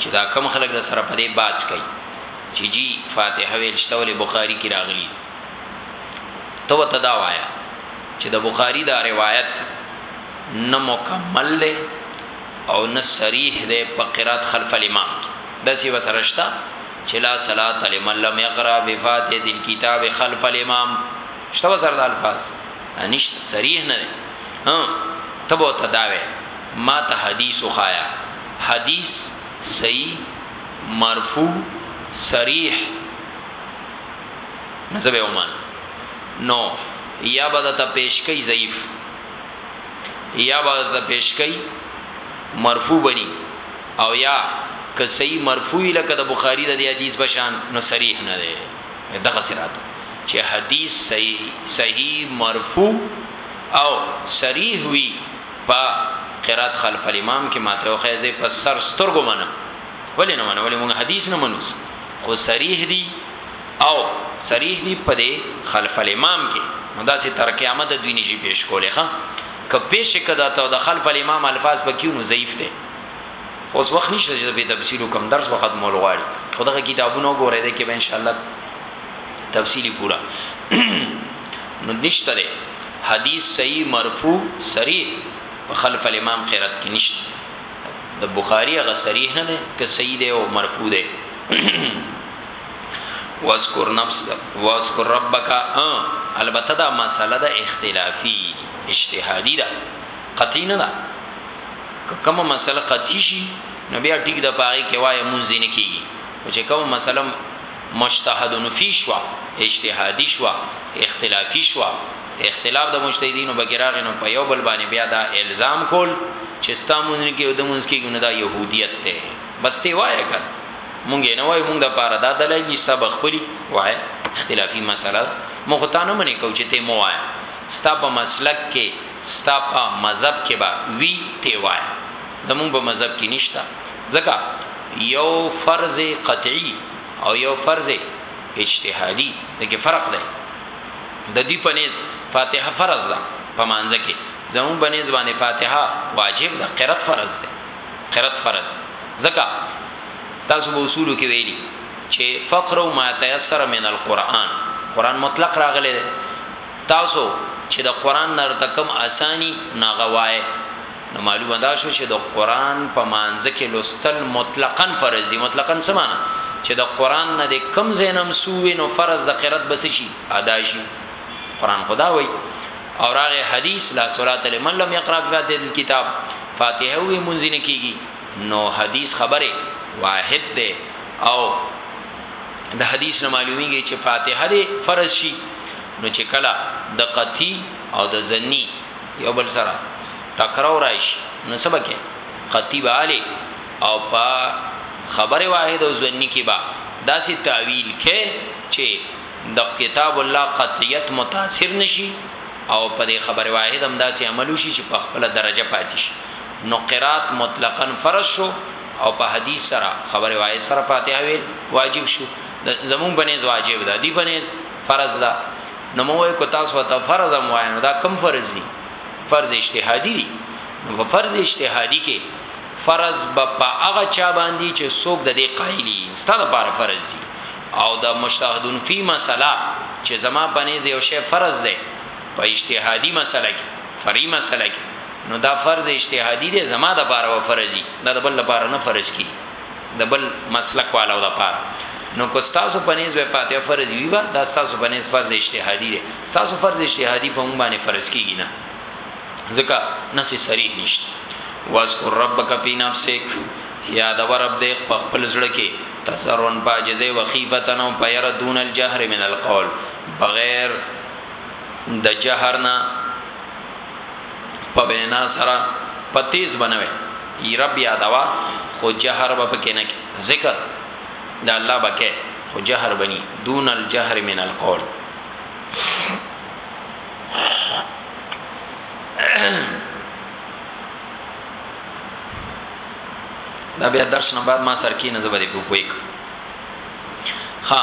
چې دا کم خلک د سره په دې باس کوي چې جی فاتحه ویل شته ولې بخاری کې راغلی تو ته دا وایا چې د بخاری دا روایت نه مکمل دی او نه صریح دی په قرات خلف الامام کې د سی وسرشتہ چې لا صلات لمن لم يقرا بفاتحه الكتاب خلف الامام شته وسره د الفاظ نشته صریح نه دی ها تبو تداوی ما ته حدیث خایا حدیث صحیح مرفوع صریح مزه به ومانه نو یا به ته پیش کوي ضعیف یا به ته پیش کوي مرفوع بني او یا که صحیح مرفوع لکه د بخاری د حدیث بشان نو صریح نه دی دغسې راته چې حدیث صحیح مرفوع او صریح وي په قرات خلف الامام کې ماته وخی زه په سر سترګو منم ولې نه منم ولې موږ حدیث نه منو خو صریح دي او صریح دي په دې خلف الامام کې نو داسې تر قیامت دوی نشي پیش کولای ښا که پیش کدا ته د خلف الامام الفاظ پکې نو ضعیف دي اوس وخت نشته چې به تفصیل وکم درس به ختمول غواړي خو دغه کتابونه وګورئ د کې به ان شاء الله تفصیلی پورا نو نشته ده حدیث صحیح مرفوع صریح په خلف الامام قرات کې نشته د بخاری هغه صریح نه ده که صحیح ده او مرفوع ده واذکر نفس واذکر ربک البته دا مساله ده اختلافی اجتهادی ده قطعی نه ده که کومه مسله قطعی شي نو بیا ټیک د پاره کې وای مونږ نه کیږي او چې کومه مسله مجتهد نفی شوا اجتهادی شوا اختلافی شوا اختلاف د مجتهدینو بګراغ نو په یو بل باندې بیا دا الزام کول چې ستا مونږ نه کیږي د مونږ کیږي نه دا يهودیت ته بس تی وای کړ مونږ نه وای مونږ د پاره دا دلایل نشته بخپلی وای اختلافی مسله مخ ته نه منې کو چې ته مو وای ستا په مسلک کې ستا په مذهب کښې به وی تی وایه زمونږ په مذهب کښې نشته ځکه یو فرض قطعی او یو فرض اجتهادی د کښې فرق دی د دوی په نیز فاتحه فرض ده په مانځه کښې زمونږ په نیز باندې فاتحه واجب ده قرت فرض ده قرت فرض ده ځکه تاسو په اصولو کښې ویلی چې فقرو ما تیسر من القرآن قرآن مطلق راغلی ده تاسو چې د قران نه درته کوم اساني نه غوای نو معلومه دا شو چې د قران په مانځ کې لوستل مطلقاً فرض دي مطلقاً سمانه چې د قران نه د کم زینم سوې نو فرض د قرات بس شي ادا شي قران خدا وای اور هغه حدیث لا صلات لمن لم يقرأ فاتحه الكتاب فاتحه وی منځنه کیږي نو حدیث خبره واحد ده او د حدیث نه معلومیږي چې فاتحه دې فرض شي نو چې کله د قطعی او د زنی یو بل سره ټکراو راشي نو سبکه قطعی بالی او په خبره واحد او زنی کې با داسې تعویل کې چې د کتاب الله قطعیت متاثر نشي او په دې خبره واحد هم داسې عمل وشي چې په خپل درجه پاتې شي نو قرات مطلقاً فرض شو او په حدیث سره خبر روایت سره فاتحه ویل واجب شو زمون بنیز واجب ده دی بنیز فرض ده نو مو وای کو تاسو ته فرض هم وای نو دا کم فرض دي فرض اجتهادي دي نو په فرض اجتهادي کې فرض به په هغه چا باندې چې څوک د دې قایلی ستاسو لپاره فرض دي او د مشتهدون فی مسله چې زما بنیز یو شی فرض ده په اجتهادي مسله کې فرعي مسله کې نو دا فرض اجتهادي دی زما د پاره به فرض وي دا د بل لپاره نه فرض کی د بل مسلک والو د پاره نو کو تاسو په نيز به فاتحه فرض وي با دا تاسو په نيز فرض اجتهادي دی تاسو فرض اجتهادي په مونږ باندې فرض کیږي نه ځکه نس صریح نشته واذکر ربک فی نفسک یاد ور رب دې په خپل زړه کې تسرون باجزه وخیفتن او پیر دون الجهر من القول بغیر د جهرنا په وینا سره په تیز به نه وی یی رب یادوه خو جهر به پکې نه کې ذکر د الله به کې خو جهر بنی دون الجهر من القول دا بیا درس نه بعد ما سر کې نه زبرې په کویک ها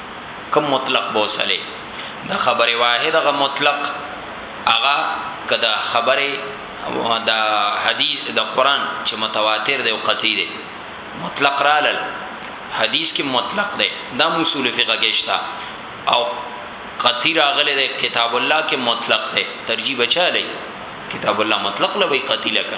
کوم مطلق بوسلې د خبرې واحد هغه مطلق هغه کدا خبره د حدیث د قران چې متواتر دی او قطعی دی مطلق رالل حدیث کې مطلق دی دا اصول فقه کې شته او قطعی راغله د کتاب الله کې مطلق دی ترجیح بچا لې کتاب الله مطلق لوي قطعی لکه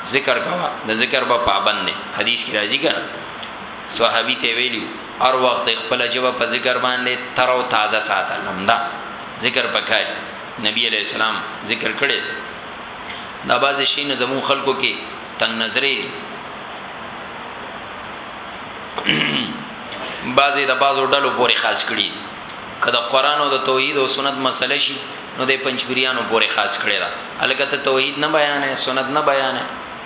ذکر کوا د ذکر په پابند نه حدیث کې راځي کنه صحابي ته ویلو هر وخت خپل جواب په ذکر باندې تر او تازه ساته لمدا ذکر پکای نبی علیہ السلام ذکر کړي دا باز شي نه زمون خلکو کې تنگ نظرې دي بازي د بازو ډلو پورې خاص کړي که د قران او د توحید او سنت مسله شي نو د پنځپیرانو پورې خاص کړی دا الکه ته توحید نه بیانې سنت نه بیانې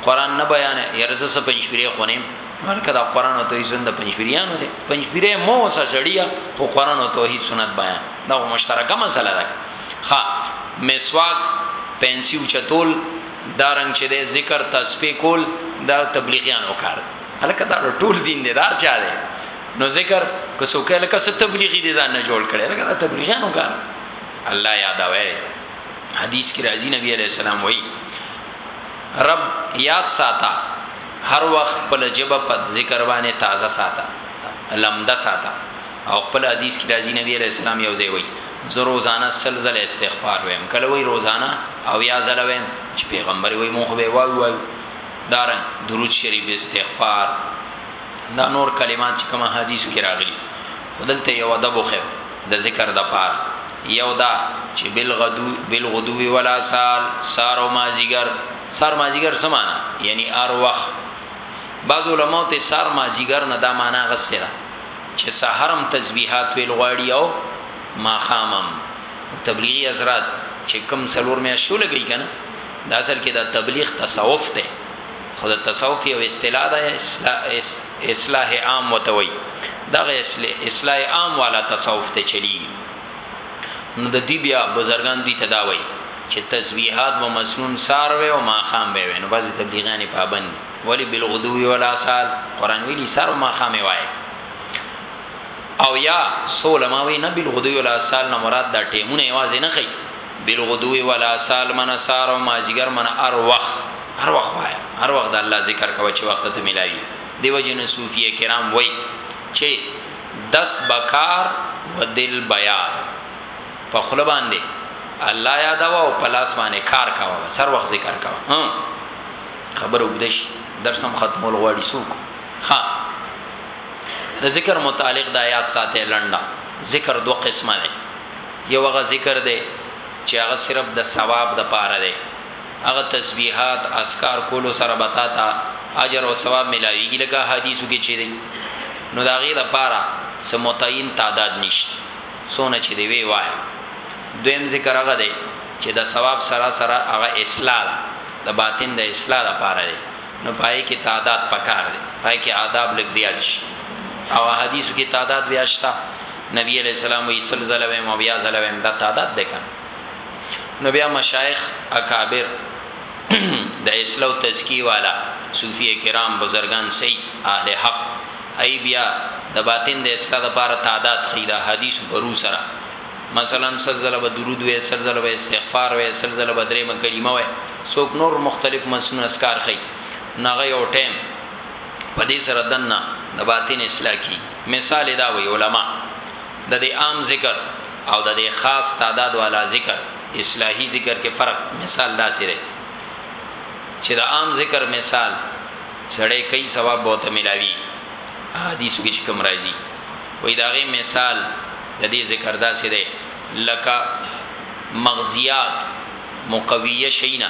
قران نه بیان یرزه سه پنځپیری خونیم مرکه دا قران او توحید سنت پنځپیریانو دي پنځپیری مو وسه سړیا خو قران او توحید سنت بیان دا مشترکه مسله ده ها مسواک پنسیو چتول دا رنگ چې د ذکر تسبیح کول دا تبلیغیانو کار دی الکه دا ټول دین دی دار چا دی نو ذکر که څوک الکه ست تبلیغی دي ځان نه جوړ کړي الکه دا تبلیغانو کار الله یادوي حدیث کې راځي نبی عليه السلام وایي رب یاد ساته هر وخت په لجبه په ذکر باندې تازه ساته لمده ساته او خپل حدیث کې راځي نبی عليه السلام یو ځای وایي زه روزانه سلزله استغفار ویم کله وی روزانه او یا زله ویم چې پیغمبر وی مونږ به وایو وایو دارنګ درود شریف استغفار دا نور کلمات چې کوم حدیث کې راغلي خدلته یو ادب خو د ذکر د پار یو دا چې بالغدو بالغدو ولا سال سار او مازیګر سار مازیګر سمانا یعنی ار وخت بعض علماء ته سار مازیګر نه دا معنا غسره چې سحرم تسبیحات ویل غواړي او ما خامم تبلیغی حضرات چې کم سلور مې شو لګی کنه دا اصل کې دا تبلیغ تصوف دی خو د تصوف یو اصطلاح ده اصلاح عام وتوي دغه اصلاح عام والا تصوف ته چلی نو د دی بیا بزرگان دی تداوی چې تسبیحات و مسنون سار و او ماخام به وینو بعضی تبلیغان پابند ولی بالغدو ولا سال قران ویلی سار او ماخام وای او یا سولماوی نه بالغدو ولا سال نه مراد دا ټیمونه واځي نه خي بالغدو والآصال منه سار او مازیګر منه هر وخت هر وخت وایه هر وخت د الله ذکر کوه چې وخت ته ملاوي دیو جن صوفیه کرام وای چې دس بکار و دل بیار په خله باندې الله یاد او په لاس باندې کار کاوه سر وخت ذکر کاوه خبر وګدش درسم ختمول غواړي سوق ها د ذکر متعلق د آیات ساته لنډه ذکر دوه قسمه ده یو هغه ذکر دی چی هغه صرف د ثواب د پاره دی هغه تسبیحات اذکار کولو سره به تا ته اجر او ثواب ملاویږي لکه احادیثو کی چی دی نو د هغه د پاره څه متعین تعداد نشته څونه چی دی وی وایه دویم ذکر هغه دی چی د ثواب سره سره هغه اصلاح ده د باطن د اصلاح د پاره دی نو پای کی تعداد پکار دی پای کی آداب لږ زیات شي او احادیثو کی تعداد بیا شته نبی علیه السلام وی سل ځله ویم او بیا ځله ویم دا تعداد دی کنه نو بیا مشایخ اکابر د اسلام تزکیه والا صوفی کرام بزرگان سی اهل حق ای بیا د باطن د اسلام لپاره تعداد خې دا حدیث پرو سره مثلا سلزله به درود وې سلزله به استغفار وې سلزله به درې مکلمه وې څوک نور مختلف مسنون اسکار خې نغه یو ټیم په دې سره دنه د باطن اصلاح کی مثال یې دا وي، علماء د دې عام ذکر او د دې خاص تعداد والا ذکر، اصلاحي ذکر، کې فرق مثال داسې دی چې د عام ذکر مثال سړی کوي ثواب به ورته ملاوي حدیثو کې چې کوم راځي وایي د هغې مثال د دې ذکر داسې دی لکه مغزیات مقویه شینا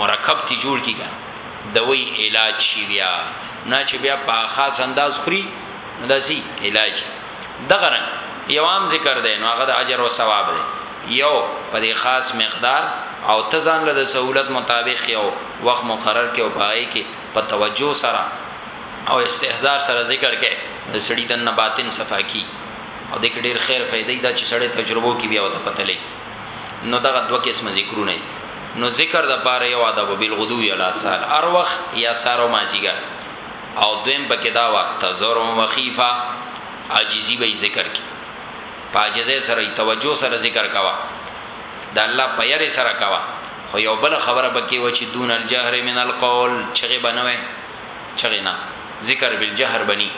مرکب تی جوړ کی کنه دوی علاج شی بیا نه چی بیا په خاص انداز خوری نو داسی علاج دغه رنګ یو عام ذکر دی نو هغه د اجر او ثواب دی یو په دی خاص مقدار او ته ځان له سهولت مطابق یو وخت مقرر کی او پای کی په توجه سره او استحضار سره ذکر کی د سړی دنه باطن صفا کی او د ډیر خیر فائدې دا چې سړی تجربو کی بیا وته پته لګی. نو دغه دوه قسمه ذکرونه نو ذکر د پاره یو ادب بالغدو یا لاسال اروخ یا سارو مازیګر او دویم پکې دا وا تزرو وخیفه عاجزی به ذکر کی پاجزه سره توجه سره ذکر کوا د الله په ير سره کوا خو یو بل خبره بکی و چې دون الجهر من القول چغه بنوي چغې نه ذکر بالجهر بني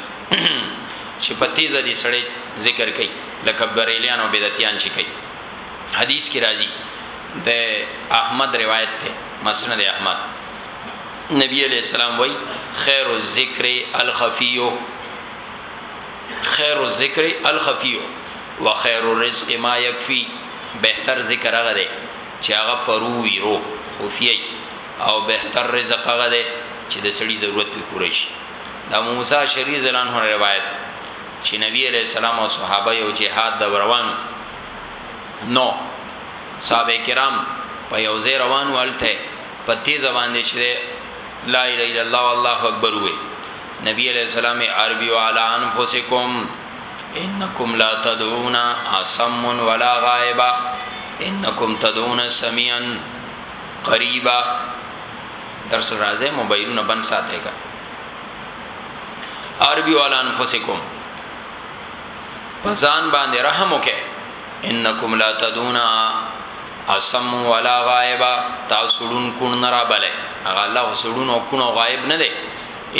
چې په تیزه دي سړی ذکر کوي لکه بریلیان او بدعتیان چې کوي حدیث کې راځي د احمد روایت ته مسند احمد نبی علیہ السلام وای خیر الذکر الخفیو خیر الذکر الخفیو وخیر الرزق ما یکفی بهتر ذکر هغه دی چې هغه پروي رو خفیه او بهتر رزق هغه دی چې د سړي ضرورت پی پوره شي دا ابو موسی شری زلان هو روایت چې نبی علیہ السلام او صحابه یو جهاد د روانو نو صحابه کرام په یو ځای روانو الته په تیز باندې چې لا اله الا الله والله اکبر وې نبی علیہ السلام عربی وعلى انفسکم انکم لا تدعون عصم ولا غائبا انکم تدعون سميعا قریبا درس راځه موبایلونه بند ساتي کا عربی والا انفسکم پزان باندې رحم وکه انکم لا تدونا اسم ولا غائبا تاسو ډون کون نه را بلې هغه الله سړون او کون او غائب نه دی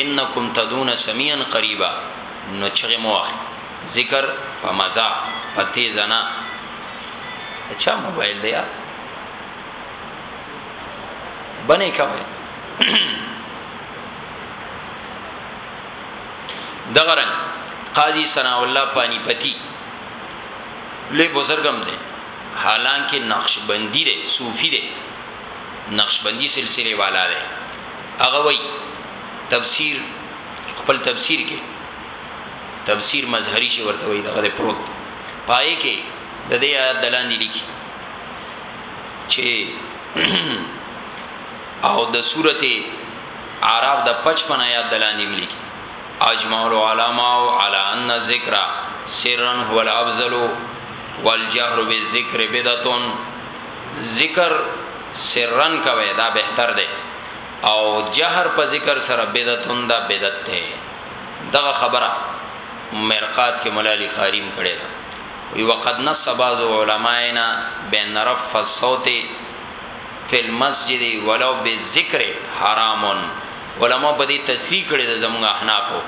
انکم تدون سميعا قريبا نو چغه موخ ذکر په مزه په تیزنا اچھا موبایل دی بنه کوي دغه رنګ قاضي ثنا الله پانی پتی لوی بزرګم دی حالانکه نقشبندی دی صوفی دی نقشبندی سلسله والا دی هغه وای تفسیر خپل تفسیر کې تفسیر مظهری چې ورته وای دغه پروت پای کې د دې آیات دلاندې لیکي چې او د سورته اعراف د 55 آیات دلاندې ملي کې اجمع العلماء على ان الذکر سرا هو الافضل والجهر بالذکر بدعه ذکر سرن کوي دا بهتر دی او جهر په ذکر سره بدعتون دا بدعت دی دغه خبره مرقات کې مولا علی قاریم کړي وی وقد نص بعض علمائنا بان رفع الصوت فی المسجد ولو بالذکر حرام علماء په دې تصریح کړی د زموږ احنافو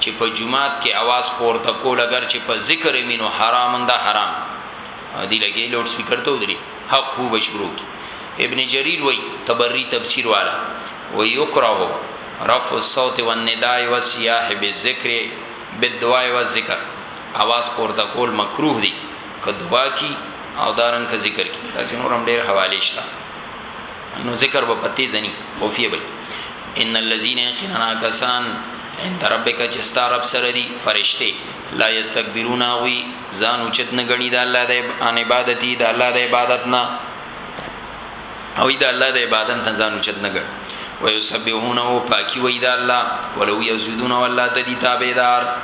چې په جمعات کې आवाज پورته کول اگر چې په ذکر مينو حرام ده حرام دی لګي لوډ سپیکر ته ودري حق هو بشرو کی ابن جرير وای تبری تفسیر والا و یکره رفع الصوت والنداء والسیاح بالذکر بالدعاء والذکر اواز پورته کول مکروه دي که دعا کی او دارن که ذکر کی داسې نور هم ډېر حواله شته نو ذکر به پتی زنی خوفیه به ان الذين يقيننا كسان عند ربک جستا رب سره دي فرشته لا یستكبرون وی ځان اوچت نه غنی د الله د ان عبادتي د الله د عبادت نه او د الله د عبادت نه ځان اوچت نه غنی ويسبحونه پاکي وې د الله ولو یزيدون والله تدي تابعدار